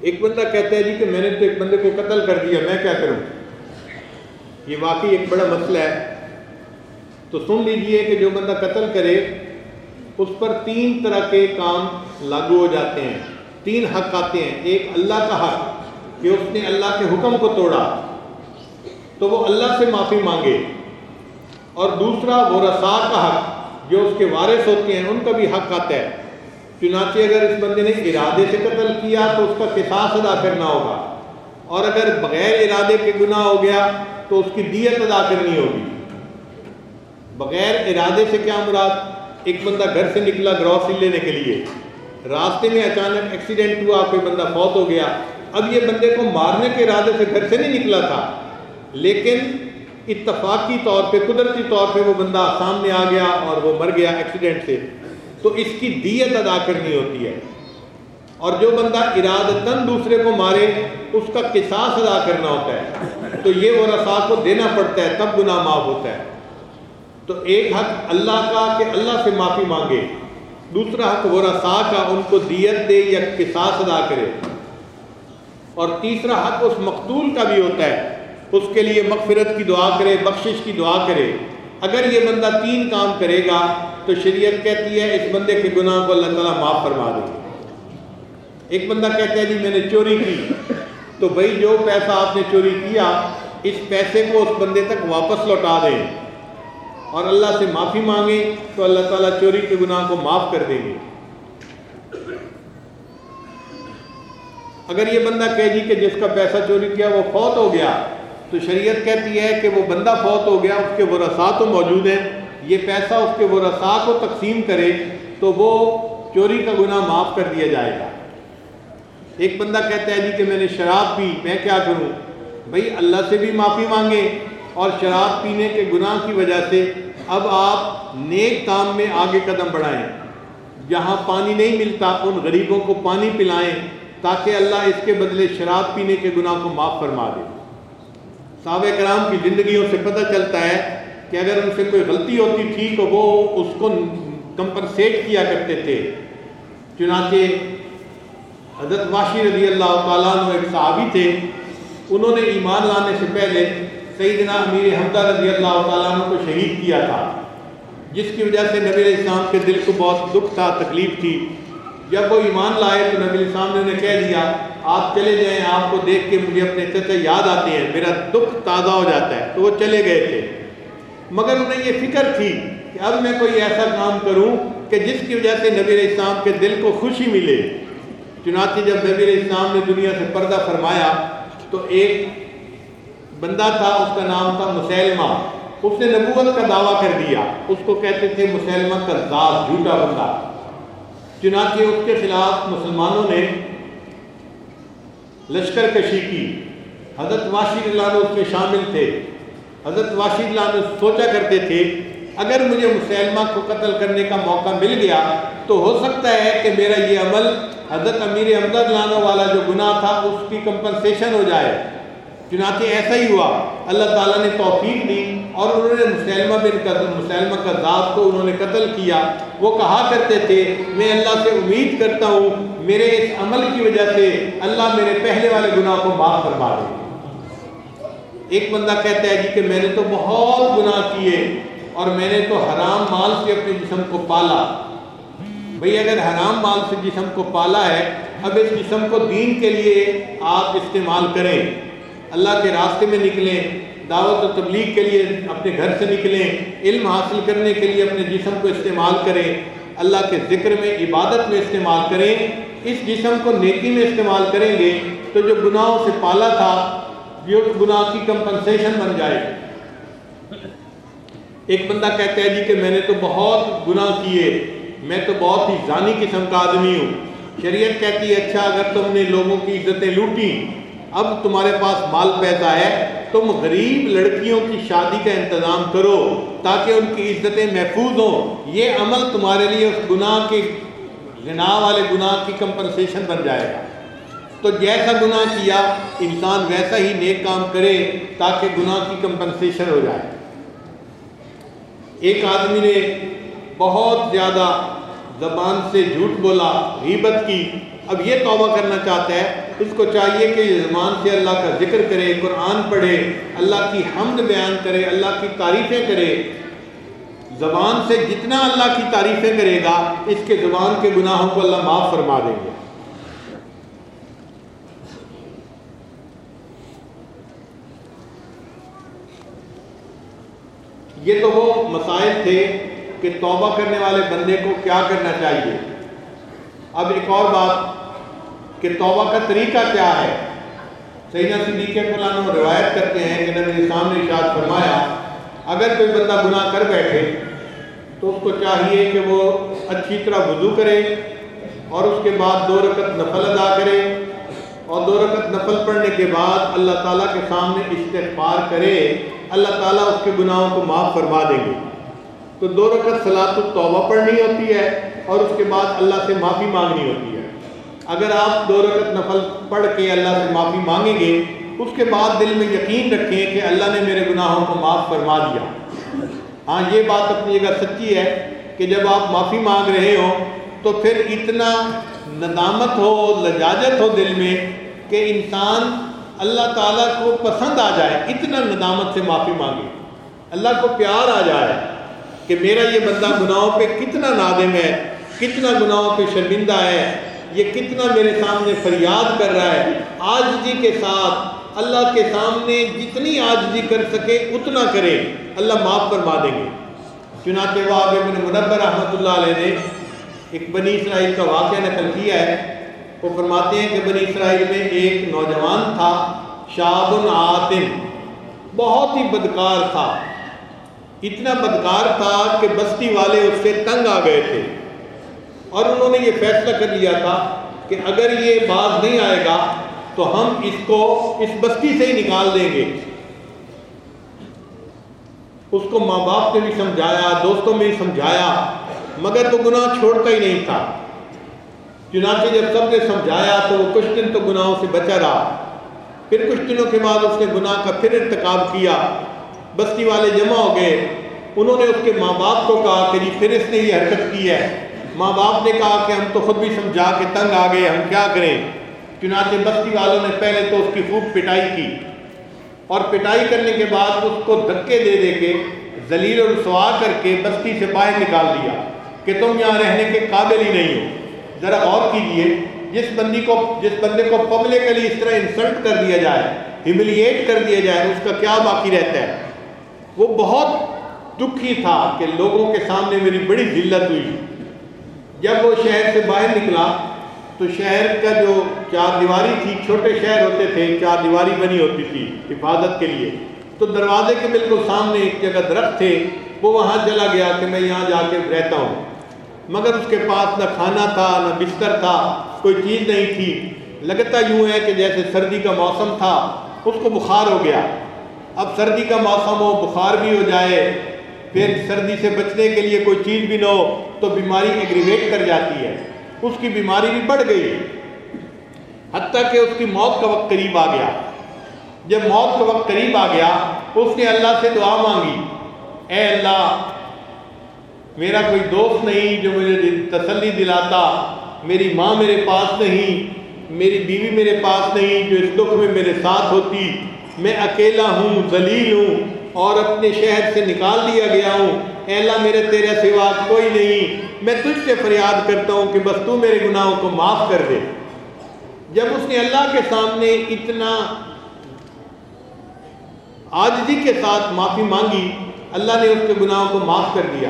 ایک بندہ کہتا ہے جی کہ میں نے تو ایک بندے کو قتل کر دیا، میں کیا کروں؟ یہ واقعی ایک بڑا مسئلہ ہے۔ تو سن لیجیے کہ جو بندہ قتل کرے، اس پر تین طرح کے کام لاگو ہو جاتے ہیں۔ تین حق آتے ہیں۔ ایک اللہ کا حق کہ اس نے اللہ کے حکم کو توڑا، تو وہ اللہ سے معافی مانگے۔ اور دوسرا، وہ رسا کا حق جو اس کے وارث ہوتے ہیں، ان کا بھی حق آتا ہے۔ چنانچہ اگر اس بندے نے ارادے سے قتل کیا، تو اس کا قصاص ادا کرنا ہوگا۔ اور اگر بغیر ارادے کے گناہ ہو گیا، تو اس کی دیت ادا کرنی ہوگی۔ بغیر ارادے سے کیا مراد؟ ایک بندہ گھر سے نکلا گروسری لینے کے لیے۔ راستے میں اچانک ایکسیڈنٹ ہوا، کوئی بندہ فوت ہو گیا۔ اب یہ بندے کو مارنے کے ارادے سے گھر سے نہیں نکلا تھا۔ لیکن اتفاقی طور پہ، قدرتی طور پہ وہ بندہ سامنے آ گیا اور وہ مر گیا ایکسیڈنٹ سے۔ تو اس کی دیت ادا کرنی ہوتی ہے۔ اور جو بندہ ارادتاً دوسرے کو مارے، اس کا قصاص ادا کرنا ہوتا ہے۔ تو یہ وہ رسا کو دینا پڑتا ہے، تب گناہ معاف ہوتا ہے۔ تو ایک حق اللہ کا کہ اللہ سے معافی مانگے، دوسرا حق وہ رسا کا ان کو دیت دے یا قصاص ادا کرے۔ اور تیسرا حق اس مقتول کا بھی ہوتا ہے، اس کے لیے مغفرت کی دعا کرے، بخشش کی دعا کرے۔ اگر یہ بندہ تین کام کرے گا تو شریعت کہتی ہے، اس بندے کے گناہ کو اللہ تعالیٰ معاف فرما دے۔ ایک بندہ کہتا ہے جی میں نے چوری کی۔ تو بھائی جو پیسہ آپ نے چوری کیا، اس پیسے کو اس بندے تک واپس لوٹا دیں۔ اور اللہ سے معافی مانگیں تو اللہ تعالیٰ چوری کے گناہ کو معاف کر دیں گے۔ اگر یہ بندہ کہہ جی کہ جس کا پیسہ چوری کیا وہ فوت ہو گیا، تو شریعت کہتی ہے کہ وہ بندہ فوت ہو گیا، اس کے وہ تو موجود ہیں، یہ پیسہ اس کے وہ کو تقسیم کرے تو وہ چوری کا گناہ معاف کر دیا جائے گا۔ ایک بندہ کہتا ہے جی کہ میں نے شراب پی، میں کیا کروں؟ بھائی اللہ سے بھی معافی مانگے اور شراب پینے کے گناہ کی وجہ سے اب آپ نیک کام میں آگے قدم بڑھائیں۔ جہاں پانی نہیں ملتا، ان غریبوں کو پانی پلائیں تاکہ اللہ اس کے بدلے شراب پینے کے گناہ کو معاف فرما دے۔ صحابہ کرام کی زندگیوں سے پتہ چلتا ہے کہ اگر ان سے کوئی غلطی ہوتی تھی تو وہ اس کو کمپنسیٹ کیا کرتے تھے۔ چنانچہ حضرت واشی رضی اللہ تعالیٰ عنہ ایک صحابی تھے، انہوں نے ایمان لانے سے پہلے سیدنا امیر حمدہ رضی اللہ تعالیٰ عنہ کو شہید کیا تھا، جس کی وجہ سے نبی علیہ السلام کے دل کو بہت دکھ تھا، تکلیف تھی۔ جب وہ ایمان لائے تو نبی علیہ السلام نے انہیں کہہ دیا، آپ چلے جائیں، آپ کو دیکھ کے مجھے اپنے چچا یاد آتے ہیں، میرا دکھ تازہ ہو جاتا ہے۔ تو وہ چلے گئے تھے۔ مگر انہیں یہ فکر تھی کہ اب میں کوئی ایسا کام کروں کہ جس کی وجہ سے نبی علیہ السلام کے دل کو خوشی ملے۔ چنانچہ جب نبی علیہ السلام نے دنیا سے پردہ فرمایا تو ایک بندہ تھا، اس کا نام تھا مسلمہ اس نے نبوت کا دعویٰ کر دیا۔ اس کو کہتے تھے مسلمہ کا ذات، جھوٹا بندہ۔ چنانچہ اس کے خلاف مسلمانوں نے لشکر کشی کی۔ حضرت واشی اللہ اس میں شامل تھے۔ حضرت واشی اللہ سوچا کرتے تھے، اگر مجھے مسلمہ کو قتل کرنے کا موقع مل گیا تو ہو سکتا ہے کہ میرا یہ عمل حضرت امیر احمد لانو والا جو گناہ تھا، اس کی کمپنسیشن ہو جائے۔ چنانچہ ایسا ہی ہوا۔ اللہ تعالیٰ نے توفیق دی اور انہوں نے مسلمہ بن مسلمہ کا ذات کو انہوں نے قتل کیا۔ وہ کہا کرتے تھے، میں اللہ سے امید کرتا ہوں، میرے اس عمل کی وجہ سے اللہ میرے پہلے والے گناہ کو معاف کروا دے۔ ایک بندہ کہتا ہے جی کہ میں نے تو بہت گناہ کیے اور میں نے تو حرام مال سے اپنے جسم کو پالا۔ بھئی اگر حرام مال سے جسم کو پالا ہے، اب اس جسم کو دین کے لیے آپ استعمال کریں۔ اللہ کے راستے میں نکلیں، دعوت و تبلیغ کے لیے اپنے گھر سے نکلیں، علم حاصل کرنے کے لیے اپنے جسم کو استعمال کریں، اللہ کے ذکر میں، عبادت میں استعمال کریں، اس جسم کو نیکی میں استعمال کریں گے تو جو گناہوں سے پالا تھا یہ گناہ کی کمپنسیشن بن جائے ایک بندہ کہتا ہے جی کہ میں نے تو بہت گناہ کیے، میں تو بہت ہی زانی قسم کا آدمی ہوں۔ شریعت کہتی ہے اچھا اگر تم نے لوگوں کی عزتیں لوٹی اب تمہارے پاس مال پیدا ہے، تم غریب لڑکیوں کی شادی کا انتظام کرو تاکہ ان کی عزتیں محفوظ ہوں۔ یہ عمل تمہارے لیے اس گناہ کے گناہ والے گناہ کی کمپنسیشن بن جائے گا۔ تو جیسا گناہ کیا، انسان ویسا ہی نیک کام کرے تاکہ گناہ کی کمپنسیشن ہو جائے۔ ایک آدمی نے بہت زیادہ زبان سے جھوٹ بولا، غیبت کی۔ اب یہ توبہ کرنا چاہتا ہے اس کو چاہیے کہ یہ زبان سے اللہ کا ذکر کرے، قرآن پڑھے، اللہ کی حمد بیان کرے، اللہ کی تعریفیں کرے۔ زبان سے جتنا اللہ کی تعریفیں کرے گا، اس کے زبان کے گناہوں کو اللہ معاف فرما دیں گے۔ یہ تو وہ مسائل تھے کہ توبہ کرنے والے بندے کو کیا کرنا چاہیے۔ اب ایک اور بات کہ توبہ کا طریقہ کیا ہے؟ سیدنا صدیق فلانوں روایت کرتے ہیں کہ نبی اسلام نے اشاد فرمایا، اگر کوئی بندہ گناہ کر بیٹھے تو اس کو چاہیے کہ وہ اچھی طرح وضو کرے اور اس کے بعد دو رکعت نفل ادا کرے اور دو رکعت نفل پڑھنے کے بعد اللہ تعالیٰ کے سامنے استغفار کرے، اللہ تعالیٰ اس کے گناہوں کو معاف فرما دیں گے۔ تو دو رکعت صلاۃ التوبہ پڑھنی ہوتی ہے اور اس کے بعد اللہ سے معافی مانگنی ہوتی ہے۔ اگر آپ دو رکعت نفل پڑھ کے اللہ سے معافی مانگیں گے، اس کے بعد دل میں یقین رکھیں کہ اللہ نے میرے گناہوں کو معاف فرما دیا۔ ہاں یہ بات اپنی جگہ سچی ہے کہ جب آپ معافی مانگ رہے ہوں تو پھر اتنا ندامت ہو، لجاجت ہو دل میں کہ انسان اللہ تعالیٰ کو پسند آ جائے، اتنا ندامت سے معافی مانگے۔ اللہ کو پیار آ جائے کہ میرا یہ بندہ گناہوں پہ کتنا نادم ہے، کتنا گناہوں پہ شرمندہ ہے۔ یہ کتنا میرے سامنے فریاد کر رہا ہے۔ آج جی کے ساتھ اللہ کے سامنے جتنی آج جی کر سکے اتنا کرے۔ اللہ معاف فرما دیں گے۔ چنانچہ وہ آگے منبر رحمۃ اللہ علیہ نے ایک بنی اسرائیل کا واقعہ نقل کیا ہے۔ وہ فرماتے ہیں کہ بنی اسرائیل میں ایک نوجوان تھا شاب العاطم بہت ہی بدکار تھا۔ اتنا بدکار تھا کہ بستی والے اس سے تنگ آ گئے تھے۔ اور انہوں نے یہ فیصلہ کر لیا تھا کہ اگر یہ باز نہیں آئے گا تو ہم اس کو اس بستی سے ہی نکال دیں گے۔ اس کو ماں باپ نے بھی سمجھایا، دوستوں میں بھی سمجھایا، مگر تو گناہ چھوڑتا ہی نہیں تھا۔ چنانچہ جب سب نے سمجھایا تو وہ کچھ دن تو گناہوں سے بچا رہا۔ پھر کچھ دنوں کے بعد اس نے گناہ کا پھر ارتکاب کیا۔ بستی والے جمع ہو گئے۔ انہوں نے اس کے ماں باپ کو کہا کہ جی پھر اس نے یہ حرکت کی ہے۔ ماں باپ نے کہا کہ ہم تو خود بھی سمجھا کے تنگ آ گئے، ہم کیا کریں؟ چنانچہ بستی والوں نے پہلے تو اس کی خوب پٹائی کی۔ اور پٹائی کرنے کے بعد اس کو دھکے دے دے کے ذلیل اور رسوا کر کے بستی سے باہر نکال دیا کہ تم یہاں رہنے کے قابل ہی نہیں ہو۔ ذرا غور کیجیے، جس بندی کو، جس بندے کو پبلکلی اس طرح انسلٹ کر دیا جائے ہملیٹ کر دیا جائے، اس کا کیا باقی رہتا ہے؟ وہ بہت دکھی تھا کہ لوگوں کے سامنے میری بڑی ذلت ہوئی۔ جب وہ شہر سے باہر نکلا تو شہر کا جو چار دیواری تھی، چھوٹے شہر ہوتے تھے، چار دیواری بنی ہوتی تھی حفاظت کے لیے۔ تو دروازے کے بالکل سامنے ایک جگہ درخت تھے، وہ وہاں چلا گیا کہ میں یہاں جا کے رہتا ہوں۔ مگر اس کے پاس نہ کھانا تھا، نہ بستر تھا، کوئی چیز نہیں تھی۔ لگتا یوں ہے کہ جیسے سردی کا موسم تھا، اس کو بخار ہو گیا۔ اب سردی کا موسم ہو، بخار بھی ہو جائے پھر سردی سے بچنے کے لیے کوئی چیز بھی نہ ہو، تو بیماری ایگریویٹ کر جاتی ہے۔ اس کی بیماری بھی بڑھ گئی۔ حتیٰ کہ اس کی موت کا وقت قریب آ گیا۔ جب موت کا وقت قریب آ گیا، اس نے اللہ سے دعا مانگی۔ اے اللہ، میرا کوئی دوست نہیں جو مجھے تسلی دلاتا، میری ماں میرے پاس نہیں، میری بیوی میرے پاس نہیں، جو اس دکھ میں میرے ساتھ ہوتی، میں اکیلا ہوں، ذلیل ہوں۔ اور اپنے شہر سے نکال دیا گیا ہوں۔ اے اللہ، میرے تیرے سوا کوئی نہیں۔ میں تجھ سے فریاد کرتا ہوں کہ بس تو میرے گناہوں کو معاف کر دے۔ جب اس نے اللہ کے سامنے اتنا آجزی کے ساتھ معافی مانگی، اللہ نے اس کے گناہوں کو معاف کر دیا۔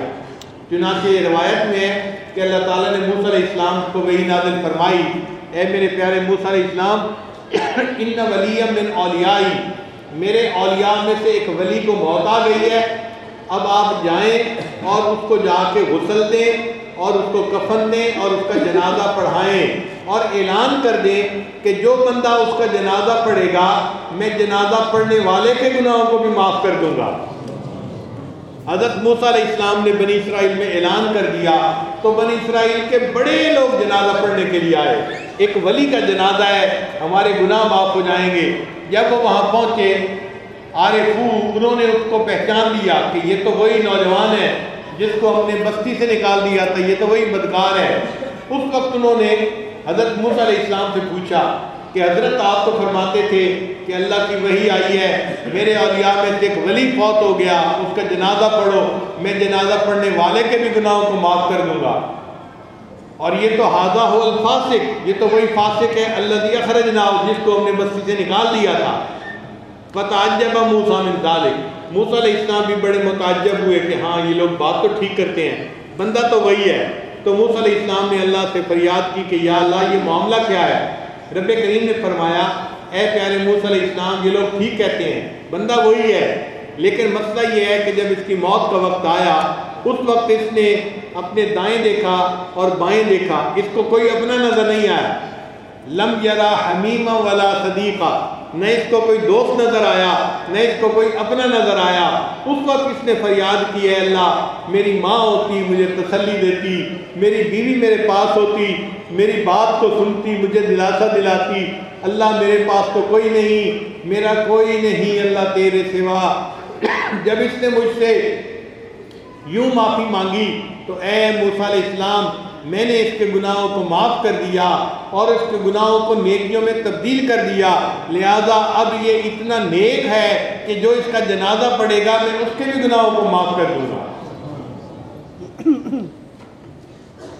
چنانچہ یہ روایت میں ہے کہ اللہ تعالیٰ نے موسیٰ علیہ السلام کو وہی نازل فرمائی۔ اے میرے پیارے موسیٰ علیہ السلام، ان ولی من اولیائی میرے اولیاء میں سے ایک ولی کو موت آ گئی ہے۔ اب آپ جائیں اور اس کو جا کے غسل دیں اور اس کو کفن دیں اور اس کا جنازہ پڑھائیں اور اعلان کر دیں کہ جو بندہ اس کا جنازہ پڑھے گا، میں جنازہ پڑھنے والے کے گناہوں کو بھی معاف کر دوں گا۔ حضرت موسیٰ علیہ السلام نے بنی اسرائیل میں اعلان کر دیا۔ تو بنی اسرائیل کے بڑے لوگ جنازہ پڑھنے کے لیے آئے۔ ایک ولی کا جنازہ ہے، ہمارے گناہ معاف ہو جائیں گے۔ جب وہ وہاں پہنچے عارفو انہوں نے اس کو پہچان لیا کہ یہ تو وہی نوجوان ہے جس کو ہم نے بستی سے نکال دیا تھا، یہ تو وہی بدکار ہے۔ اس وقت انہوں نے حضرت موسیٰ علیہ السلام سے پوچھا کہ حضرت آپ تو فرماتے تھے کہ اللہ کی وہی آئی ہے، میرے اولیاء میں سے ایک ولی فوت ہو گیا، اس کا جنازہ پڑھو، میں جنازہ پڑھنے والے کے بھی گناہوں کو معاف کر دوں گا۔ اور یہ تو حاضہ ہو الفاسق، یہ تو وہی فاسق ہے اللہ دیا خرج جناب جس کو ہم نے بستی سے نکال دیا تھا۔ فتعجب موسیٰ من ذالک موسیٰ علیہ السلام بھی بڑے متعجب ہوئے کہ ہاں یہ لوگ بات تو ٹھیک کرتے ہیں۔ بندہ تو وہی ہے۔ تو موسیٰ علیہ السلام نے اللہ سے فریاد کی کہ یا اللہ، یہ معاملہ کیا ہے؟ رب کریم نے فرمایا، اے پیارے موسیٰ علیہ السلام، یہ لوگ ٹھیک کہتے ہیں۔ بندہ وہی ہے۔ لیکن مسئلہ یہ ہے کہ جب اس کی موت کا وقت آیا اس وقت اس نے اپنے دائیں دیکھا اور بائیں دیکھا۔ اس کو کوئی اپنا نظر نہیں آیا۔ لم یرا حمیمہ ولا صدیقہ نہ اس کو کوئی دوست نظر آیا، نہ اس کو کوئی اپنا نظر آیا۔ اس وقت اس نے فریاد کی ہے اللہ، میری ماں ہوتی، مجھے تسلی دیتی، میری بیوی میرے پاس ہوتی، میری بات کو سنتی، مجھے دلاسا دلاتی۔ اللہ میرے پاس تو کوئی نہیں، میرا کوئی نہیں اللہ تیرے سوا۔ جب اس نے مجھ سے یوں معافی مانگی تو اے موسیٰ علیہ السلام، میں نے اس کے گناہوں کو معاف کر دیا اور اس کے گناہوں کو نیکیوں میں تبدیل کر دیا۔ لہذا اب یہ اتنا نیک ہے کہ جو اس کا جنازہ پڑے گا، میں اس کے بھی گناہوں کو معاف کر دوں گا۔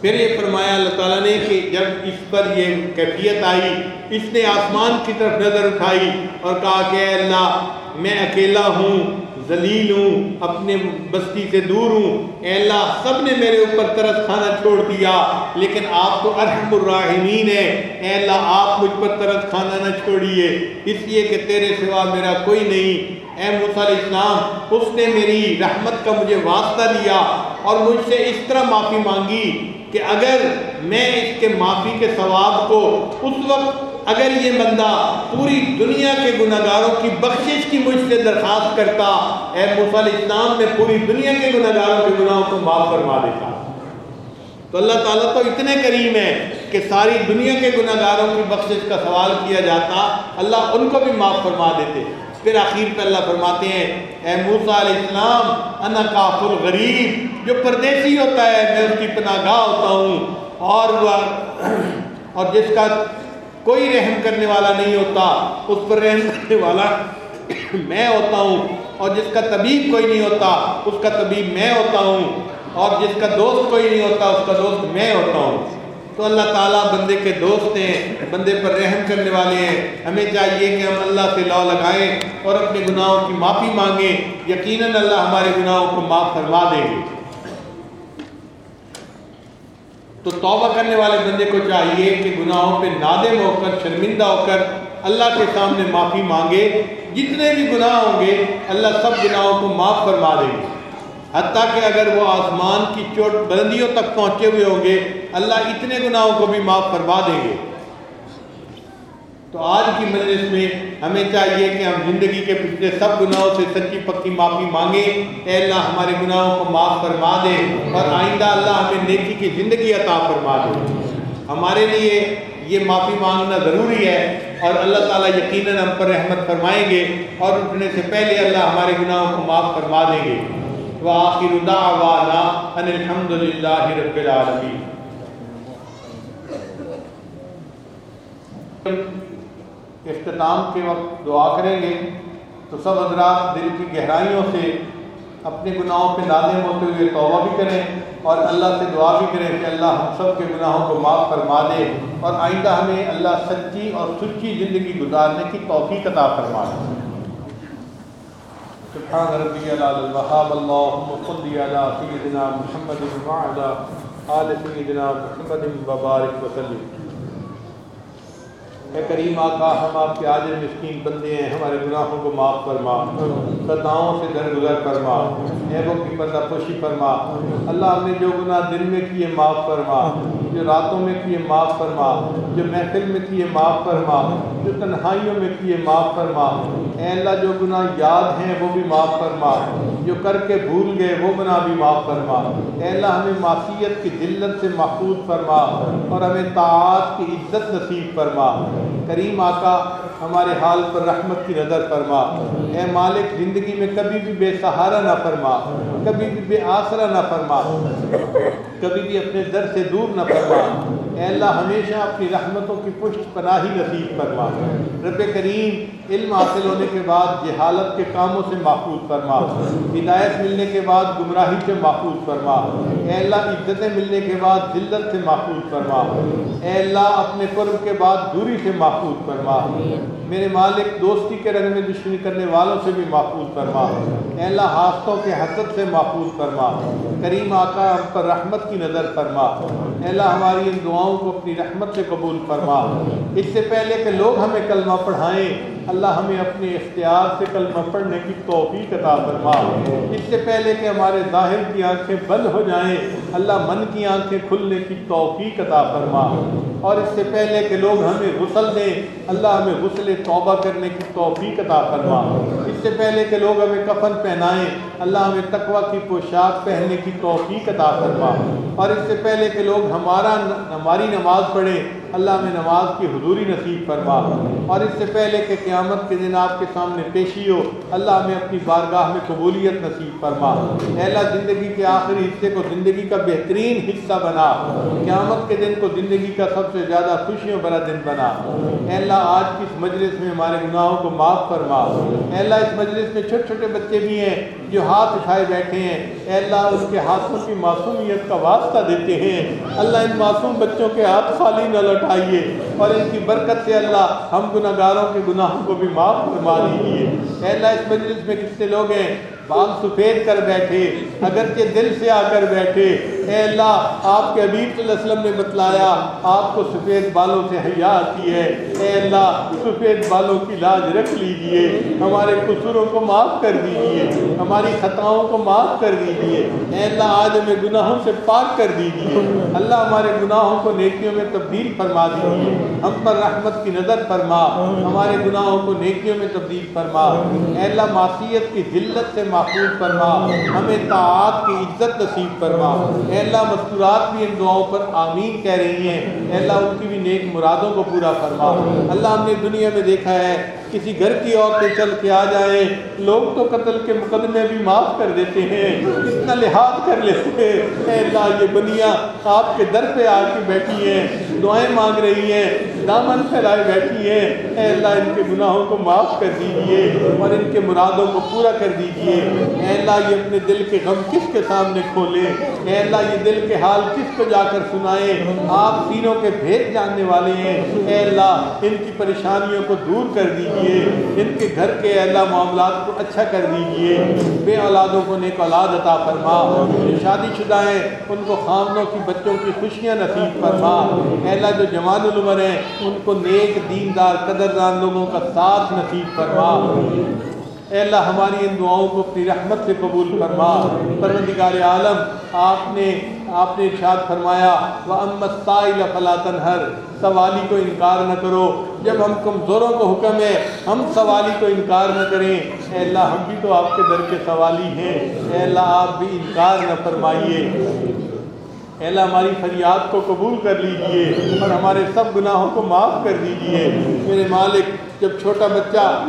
پھر یہ فرمایا اللہ تعالیٰ نے کہ جب اس پر یہ کیفیت آئی، اس نے آسمان کی طرف نظر اٹھائی اور کہا کہ اے اللہ، میں اکیلا ہوں ذلیل ہوں، اپنے بستی سے دور ہوں۔ اے اللہ، سب نے میرے اوپر ترس کھانا چھوڑ دیا، لیکن آپ تو ارحم الراحمین ہیں۔ اے اللہ، آپ مجھ پر ترس کھانا نہ چھوڑیے۔ اس لیے کہ تیرے سوا میرا کوئی نہیں۔ اے موسیٰ علیہ السلام، اس نے میری رحمت کا مجھے واسطہ دیا اور مجھ سے اس طرح معافی مانگی کہ اگر میں اس کے معافی کے ثواب کو اس وقت اگر یہ بندہ پوری دنیا کے گناہ گاروں کی بخشش کی مجھ سے درخواست کرتا، اے علیہ اسلام، میں پوری دنیا کے گناہ گاروں کے گناہوں کو معاف فرما دیتا۔ تو اللہ تعالیٰ تو اتنے کریم ہے کہ ساری دنیا کے گناہ گاروں کی بخشش کا سوال کیا جاتا، اللہ ان کو بھی معاف فرما دیتے۔ پھر آخر پہ اللہ فرماتے ہیں، اے موسیٰ علیہ السلام، انا کافر غریب، جو پردیسی ہوتا ہے، میں اس کی پناہ گاہ ہوتا ہوں۔ اور وہ اور جس کا کوئی رحم کرنے والا نہیں ہوتا، اس پر رحم کرنے والا میں ہوتا ہوں اور جس کا طبیب کوئی نہیں ہوتا، اس کا طبیب میں ہوتا ہوں اور جس کا دوست کوئی نہیں ہوتا، اس کا دوست میں ہوتا ہوں۔ تو اللہ تعالیٰ بندے کے دوست ہیں، بندے پر رحم کرنے والے ہیں۔ ہمیں چاہیے کہ ہم اللہ سے لو لگائیں اور اپنے گناہوں کی معافی مانگیں۔ یقیناً اللہ ہمارے گناہوں کو معاف فرما دیں گے۔ تو توبہ کرنے والے بندے کو چاہیے کہ گناہوں پہ نادم ہو کر، شرمندہ ہو کر اللہ کے سامنے معافی مانگے۔ جتنے بھی گناہ ہوں گے، اللہ سب گناہوں کو معاف فرما دیں گے حتیٰ کہ اگر وہ آسمان کی چوٹ بلندیوں تک پہنچے ہوئے ہوں گے، اللہ اتنے گناہوں کو بھی معاف فرما دیں گے۔ تو آج کی مجلس میں ہمیں چاہیے کہ ہم زندگی کے پچھلے سب گناہوں سے سچی پکی معافی مانگیں۔ اے اللہ ہمارے گناہوں کو معاف فرما دے اور آئندہ اللہ ہمیں نیکی کی زندگی عطا فرما دے۔ ہمارے لیے یہ معافی مانگنا ضروری ہے اور اللہ تعالیٰ یقیناً ہم پر رحمت فرمائیں گے اور اٹھنے سے پہلے اللہ ہمارے گناہوں کو معاف فرما دیں گے۔ وآخر دعوانا ان الحمدللہ رب العالمین۔ اختتام کے وقت دعا کریں گے، تو سب حضرات دل کی گہرائیوں سے اپنے گناہوں پہ نادم ہوتے ہوئے توبہ بھی کریں اور اللہ سے دعا بھی کریں کہ اللہ ہم سب کے گناہوں کو معاف فرما دے اور آئندہ ہمیں اللہ سچی اور سچی زندگی گزارنے کی توفیق عطا فرما دے۔ سبحان ربی علی الوهاب اللهم علی سیدنا محمد وعلى آل سیدنا محمد وبارک وسلم۔ اے کریم آقا، ہم آپ کے عاجل مسکین بندے ہیں، ہمارے گناہوں کو معاف فرما۔ خطاؤں سے درگزر فرما۔ عیبوں کی پردہ پوشی فرما۔ اللہ ہم نے جو گناہ دن میں کیے، معاف فرما۔ جو راتوں میں کیے، معاف فرما۔ جو محفل میں کیے، معاف فرما۔ جو تنہائیوں میں کیے، معاف فرما۔ اے اللہ، جو گناہ یاد ہیں، وہ بھی معاف فرما۔ جو کر کے بھول گئے، وہ گناہ بھی معاف فرما۔ اے اللہ، ہمیں معصیت کی ذلت سے محفوظ فرما اور ہمیں طاعت کی عزت نصیب فرما۔ کریم آقا ہمارے حال پر رحمت کی نظر فرما۔ اے مالک، زندگی میں کبھی بھی بے سہارا نہ فرما، کبھی بھی بے آسرا نہ فرما۔ کبھی بھی اپنے در سے دور نہ فرما۔ اے اللہ، ہمیشہ اپنی رحمتوں کی پشت پناہی نصیب فرما۔ رب کریم علم حاصل ہونے کے بعد جہالت کے کاموں سے محفوظ فرما۔ ہدایت ملنے کے بعد گمراہی سے محفوظ فرما۔ اے اللہ، عزتیں ملنے کے بعد ذلت سے محفوظ فرما۔ اے اللہ، اپنے قرب کے بعد دوری سے محفوظ فرما۔ میرے مالک، دوستی کے رنگ میں دشمنی کرنے والوں سے بھی محفوظ فرما۔ اے اللہ ہاستوں کے حسد سے محفوظ فرما۔ کریم آقا، ہم پر رحمت کی نظر فرما۔ اے اللہ، ہماری ان دعاؤں کو اپنی رحمت سے قبول فرما۔ اس سے پہلے کہ لوگ ہمیں کلمہ پڑھائیں اللہ ہمیں اپنے اختیار سے کلمہ پڑھنے کی توفیق عطا فرما۔ اس سے پہلے کہ ہمارے ظاہر کی آنکھیں بند ہو جائیں، اللہ من کی آنکھیں کھلنے کی توفیق عطا فرما۔ اور اس سے پہلے کہ لوگ ہمیں غسل دیں، اللہ ہمیں غسل توبہ کرنے کی توفیق عطا فرما۔ اس سے پہلے کہ لوگ ہمیں کفن پہنائیں، اللہ ہمیں تقوی کی پوشاک پہننے کی توفیق عطا فرما۔ اور اس سے پہلے کہ لوگ ہمارا، ہماری نماز پڑھیں اللہ ہمیں نماز کی حضوری نصیب فرما اور اس سے پہلے کہ قیامت کے دن آپ کے سامنے پیشی ہو، اللہ ہمیں اپنی بارگاہ میں قبولیت نصیب فرما۔ اے اللہ، زندگی کے آخری حصے کو زندگی کا بہترین حصہ بنا۔ قیامت کے دن کو زندگی کا سب سے زیادہ خوشیوں بھرا دن بنا۔ اے اللہ، آج کی اس مجلس میں ہمارے گناہوں کو معاف فرما۔ اے اللہ، اس مجلس میں چھوٹے چھوٹے بچے بھی ہیں جو ہاتھ اٹھائے بیٹھے ہیں۔ اے اللہ، اس کے ہاتھوں کی معصومیت کا واسطہ دیتے ہیں۔ اللہ ان معصوم بچوں کے ہاتھ خالی نہ لوٹائیے اور ان کی برکت سے اللہ ہم گناہ گاروں کے گناہوں کو بھی معاف فرما دیجیے۔ اے اللہ، اس مجلس میں کتنے لوگ ہیں؟ بال سفید کر بیٹھے، اگرچہ دل سے آ کر بیٹھے۔ اے اللہ، آپ کے حبیب صلی اللہ علیہ وسلم نے بتلایا، آپ کو سفید بالوں سے حیا آتی ہے۔ اے اللہ، سفید بالوں کی لاج رکھ لیجیے۔ ہمارے قصوروں کو معاف کر دیجیے۔ ہماری خطاؤں کو معاف کر دیجیے۔ اے اللہ، آج ہمیں گناہوں سے پاک کر دیجیے۔ اللہ، ہمارے گناہوں کو نیکیوں میں تبدیل فرما دیجیے۔ ہم پر رحمت کی نظر فرما۔ ہمارے گناہوں کو نیکیوں میں تبدیل فرما۔ اے اللہ، معصیت کی ذلت سے محفوظ فرما، ہمیں طاعت کی عزت نصیب فرما۔ اے اللہ مذکورات بھی ان دعاؤں پر آمین کہہ رہی ہیں۔ اے اللہ، ان کی بھی نیک مرادوں کو پورا فرما۔ اللہ ہم نے دنیا میں دیکھا ہے کسی گھر کی عورتیں چل کے آ جائیں، لوگ تو قتل کے مقدمے بھی معاف کر دیتے ہیں، اتنا لحاظ کر لیتے ہیں۔ اے اللہ، یہ بنیا آپ کے در پہ آ کے بیٹھی ہیں، دعائیں مانگ رہی ہیں، دامن پھیلائے بیٹھی ہیں۔ اے اللہ، ان کے گناہوں کو معاف کر دیجیے اور ان کے مرادوں کو پورا کر دیجیے۔ اے اللہ، یہ اپنے دل کے غم کس کے سامنے کھولے اے اللہ، یہ دل کے حال کس کو جا کر سنائیں؟ آپ سینوں کے بھید جاننے والے ہیں۔ اے اللہ، ان کی پریشانیوں کو دور کر دیجیے۔ ان کے گھر کے اللہ معاملات کو اچھا کر دیجیے بے اولادوں کو نیک اولاد عطا فرما۔ جو شادی شدہ ہیں، ان کو خامدوں کی بچوں کی خوشیاں نصیب فرما۔ اللہ جو جوان العمر ہیں، ان کو نیک دیندار قدردان لوگوں کا ساتھ نصیب فرما۔ اے اللہ ہماری ان دعاؤں کو اپنی رحمت سے قبول فرما۔ پروردگار عالم، آپ نے آپ نے ارشاد فرمایا، وَأَمَّا السَّائِلَ فَلَا تَنْهَرْ۔ سوالی کو انکار نہ کرو۔ جب ہم کمزوروں کو حکم ہے، ہم سوالی کو انکار نہ کریں۔ اے اللہ، ہم بھی تو آپ کے در کے سوالی ہیں۔ اے اللہ، آپ بھی انکار نہ فرمائیے۔ اے اللہ، ہماری فریاد کو قبول کر لیجیے اور ہمارے سب گناہوں کو معاف کر دیجیے۔ میرے مالک، جب چھوٹا بچہ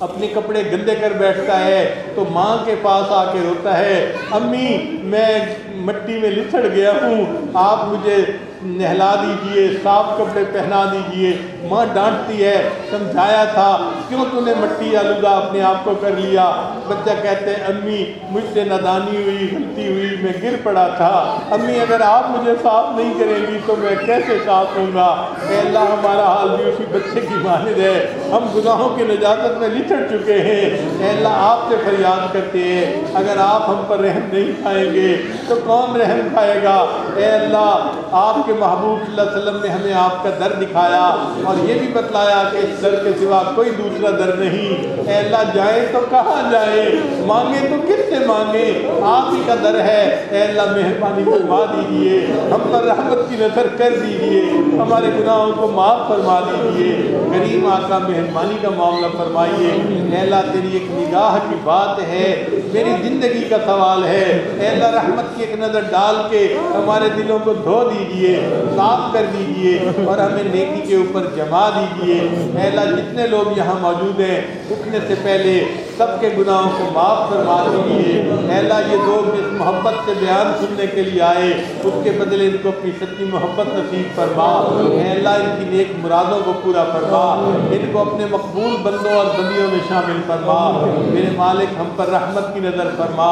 اپنے کپڑے گندے کر بیٹھتا ہے، تو ماں کے پاس آ کے روتا ہے، امی میں مٹی میں لتھڑ گیا ہوں، آپ مجھے نہلا دیجیے، صاف کپڑے پہنا دیجیے۔ ماں ڈانٹتی ہے، سمجھایا تھا، کیوں تو نے مٹی آلودہ اپنے آپ کو کر لیا؟ بچہ کہتے ہیں، امی، مجھ سے نادانی ہوئی، غلطی ہوئی، میں گر پڑا تھا۔ امی، اگر آپ مجھے صاف نہیں کریں گی تو میں کیسے صاف ہوں گا؟ اے اللہ، ہمارا حال بھی اسی بچے کی مانند ہے۔ ہم گناہوں کی نجاتت میں لچڑ چکے ہیں۔ اے اللہ، آپ سے فریاد کرتے ہیں۔ اگر آپ ہم پر رحم نہیں کھائیں گے تو کون رحم کھائے گا؟ اے اللہ، آپ کے محبوب صلی اللہ علیہ وسلم نے ہمیں آپ کا در دکھایا اور یہ بھی بتلایا کہ اس در کے سوا کوئی دوسرا در نہیں۔ اے اللہ، جائیں تو کہاں جائیں؟ مانگے تو کس سے مانگے آپ ہی کا در ہے۔ اے اللہ، مہربانی فرما دیجیے۔ ہم پر رحمت کی نظر کر دیجیے۔ ہمارے گناہوں کو معاف فرما دیجیے۔ کریم آقا، مہربانی کا معاملہ فرمائیے۔ اے اللہ، تیری ایک نگاہ کی بات ہے۔ میری زندگی کا سوال ہے۔ اے اللہ، رحمت کی ایک نظر ڈال کے ہمارے دلوں کو دھو دیجیے دیجیے صاف کر دیجیے اور ہمیں نیکی کے اوپر جما دیجیے۔ اے اللہ، جتنے لوگ یہاں موجود ہیں، اٹھنے سے پہلے سب کے گناہوں کو معاف فرما دیجیے۔ اے اللہ، یہ لوگ اس محبت سے بیان سننے کے لیے آئے، اس کے بدلے ان کو اپنی سچی محبت نصیب فرما۔ اے اللہ، ان کی نیک مرادوں کو پورا فرما۔ ان کو اپنے مقبول بندوں اور بندیوں میں شامل فرما۔ میرے مالک، ہم پر رحمت کی نظر فرما۔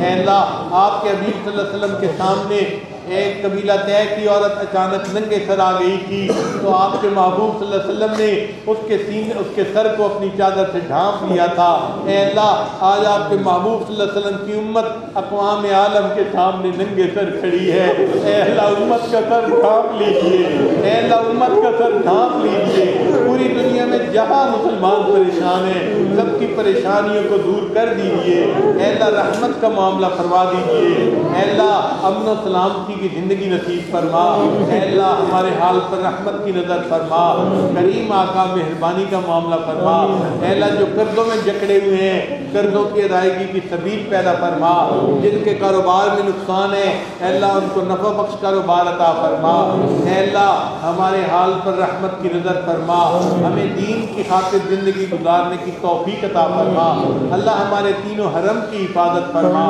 اے اللہ، آپ کے حبیب صلی اللہ علیہ وسلم کے سامنے ایک قبیلہ طے کی، عورت اچانک ننگے سر آ گئی تھی۔ تو آپ کے محبوب صلی اللہ علیہ وسلم نے اس کے سین اس کے سر کو اپنی چادر سے ڈھانپ لیا تھا۔ اے اللہ، آج آپ کے محبوب صلی اللہ علیہ وسلم کی امت اقوام عالم کے سامنے ننگے سر کھڑی ہے۔ اے اللہ، امت کا سر ڈھانپ لیجیے اے اللہ، امت کا سر ڈھانپ لیجیے پوری دنیا میں جہاں مسلمان پریشان ہیں، سب کی پریشانیوں کو دور کر دیجیے اے اللہ، رحمت کا معاملہ فرما دیجیے اے اللہ، امن و سلامتی کی زندگی نصیب فرما۔ اے اللہ، ہمارے حال پر رحمت کی نظر فرما۔ کریم آقا مہربانی کا معاملہ فرما۔ اے اللہ، جو قرضوں میں جکڑے ہوئے ہیں، قرضوں کی ادائیگی کی سبیل پیدا فرما۔ جن کے کاروبار میں نقصان ہے، اے اللہ، ان کو نفع بخش کاروبار عطا فرما۔ اے اللہ، ہمارے حال پر رحمت کی نظر فرما۔ ہمیں دین کی خاطر زندگی گزارنے کی توفیق عطا فرما۔ اللہ، ہمارے تینوں حرم کی حفاظت فرما۔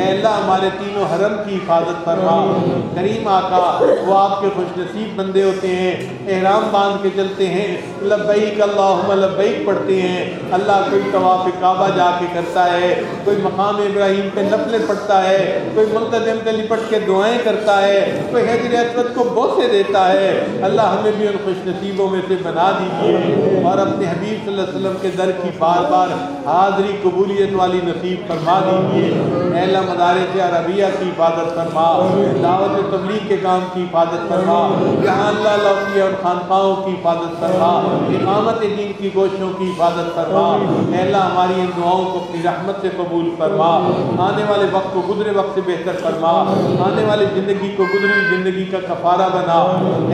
اے اللہ، ہمارے تینوں حرم کی حفاظت فرما۔ کریم آقا وہ آپ کے خوش نصیب بندے ہوتے ہیں، احرام باندھ کے چلتے ہیں، لبیک اللہم، لبیک پڑھتے ہیں۔ اللہ کوئی طواف کعبہ جا کے کرتا ہے، کوئی مقام ابراہیم پہ نفلیں پڑھتا ہے، کوئی ملتظم پہ لپٹ کے دعائیں کرتا ہے، کوئی حجر اسود کو بوسے دیتا ہے۔ اللہ ہمیں بھی ان خوش نصیبوں میں سے بنا دیجیے۔ اور اپنے حبیب صلی اللہ علیہ وسلم کے در کی بار بار حاضری، قبولیت والی نصیب فرما دیجیے۔ اے اللہ مدارس عربیہ کی حفاظت فرما۔ دعوت تبلیغ کے کام کی حفاظت فرما۔ یہاں اللہ لفظ اور خانقاہوں کی حفاظت فرما۔ اقامت دین کی گوشوں کی حفاظت فرما۔ اے اللہ، ہماری ان دعاؤں کو اپنی رحمت سے قبول فرما۔ آنے والے وقت کو گزرے وقت سے بہتر فرما۔ آنے والی زندگی کو گزری زندگی کا کفارہ بنا۔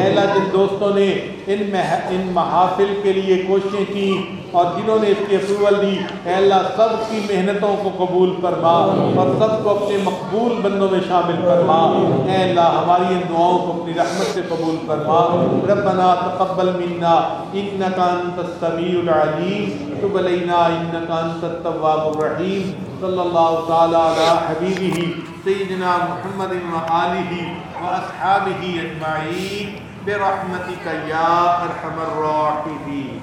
اے اللہ، جن دوستوں نے ان ان محافل کے لیے کوششیں کی اور جنہوں نے اس کی اپروول دی، اے اللہ، سب کی محنتوں کو قبول فرما اور سب کو اپنے مقبول بندوں میں شامل فرما۔ اے اللہ، ہماری ان دعاؤں کو اپنی رحمت سے قبول فرما۔ ربنا تقبل منا انك انت السميع العليم تب علينا انك انت التواب الرحيم صلى الله تعالى على حبيبه سيدنا محمد وآله وأصحابه أجمعين برحمتی کا یا ارحم الراحمین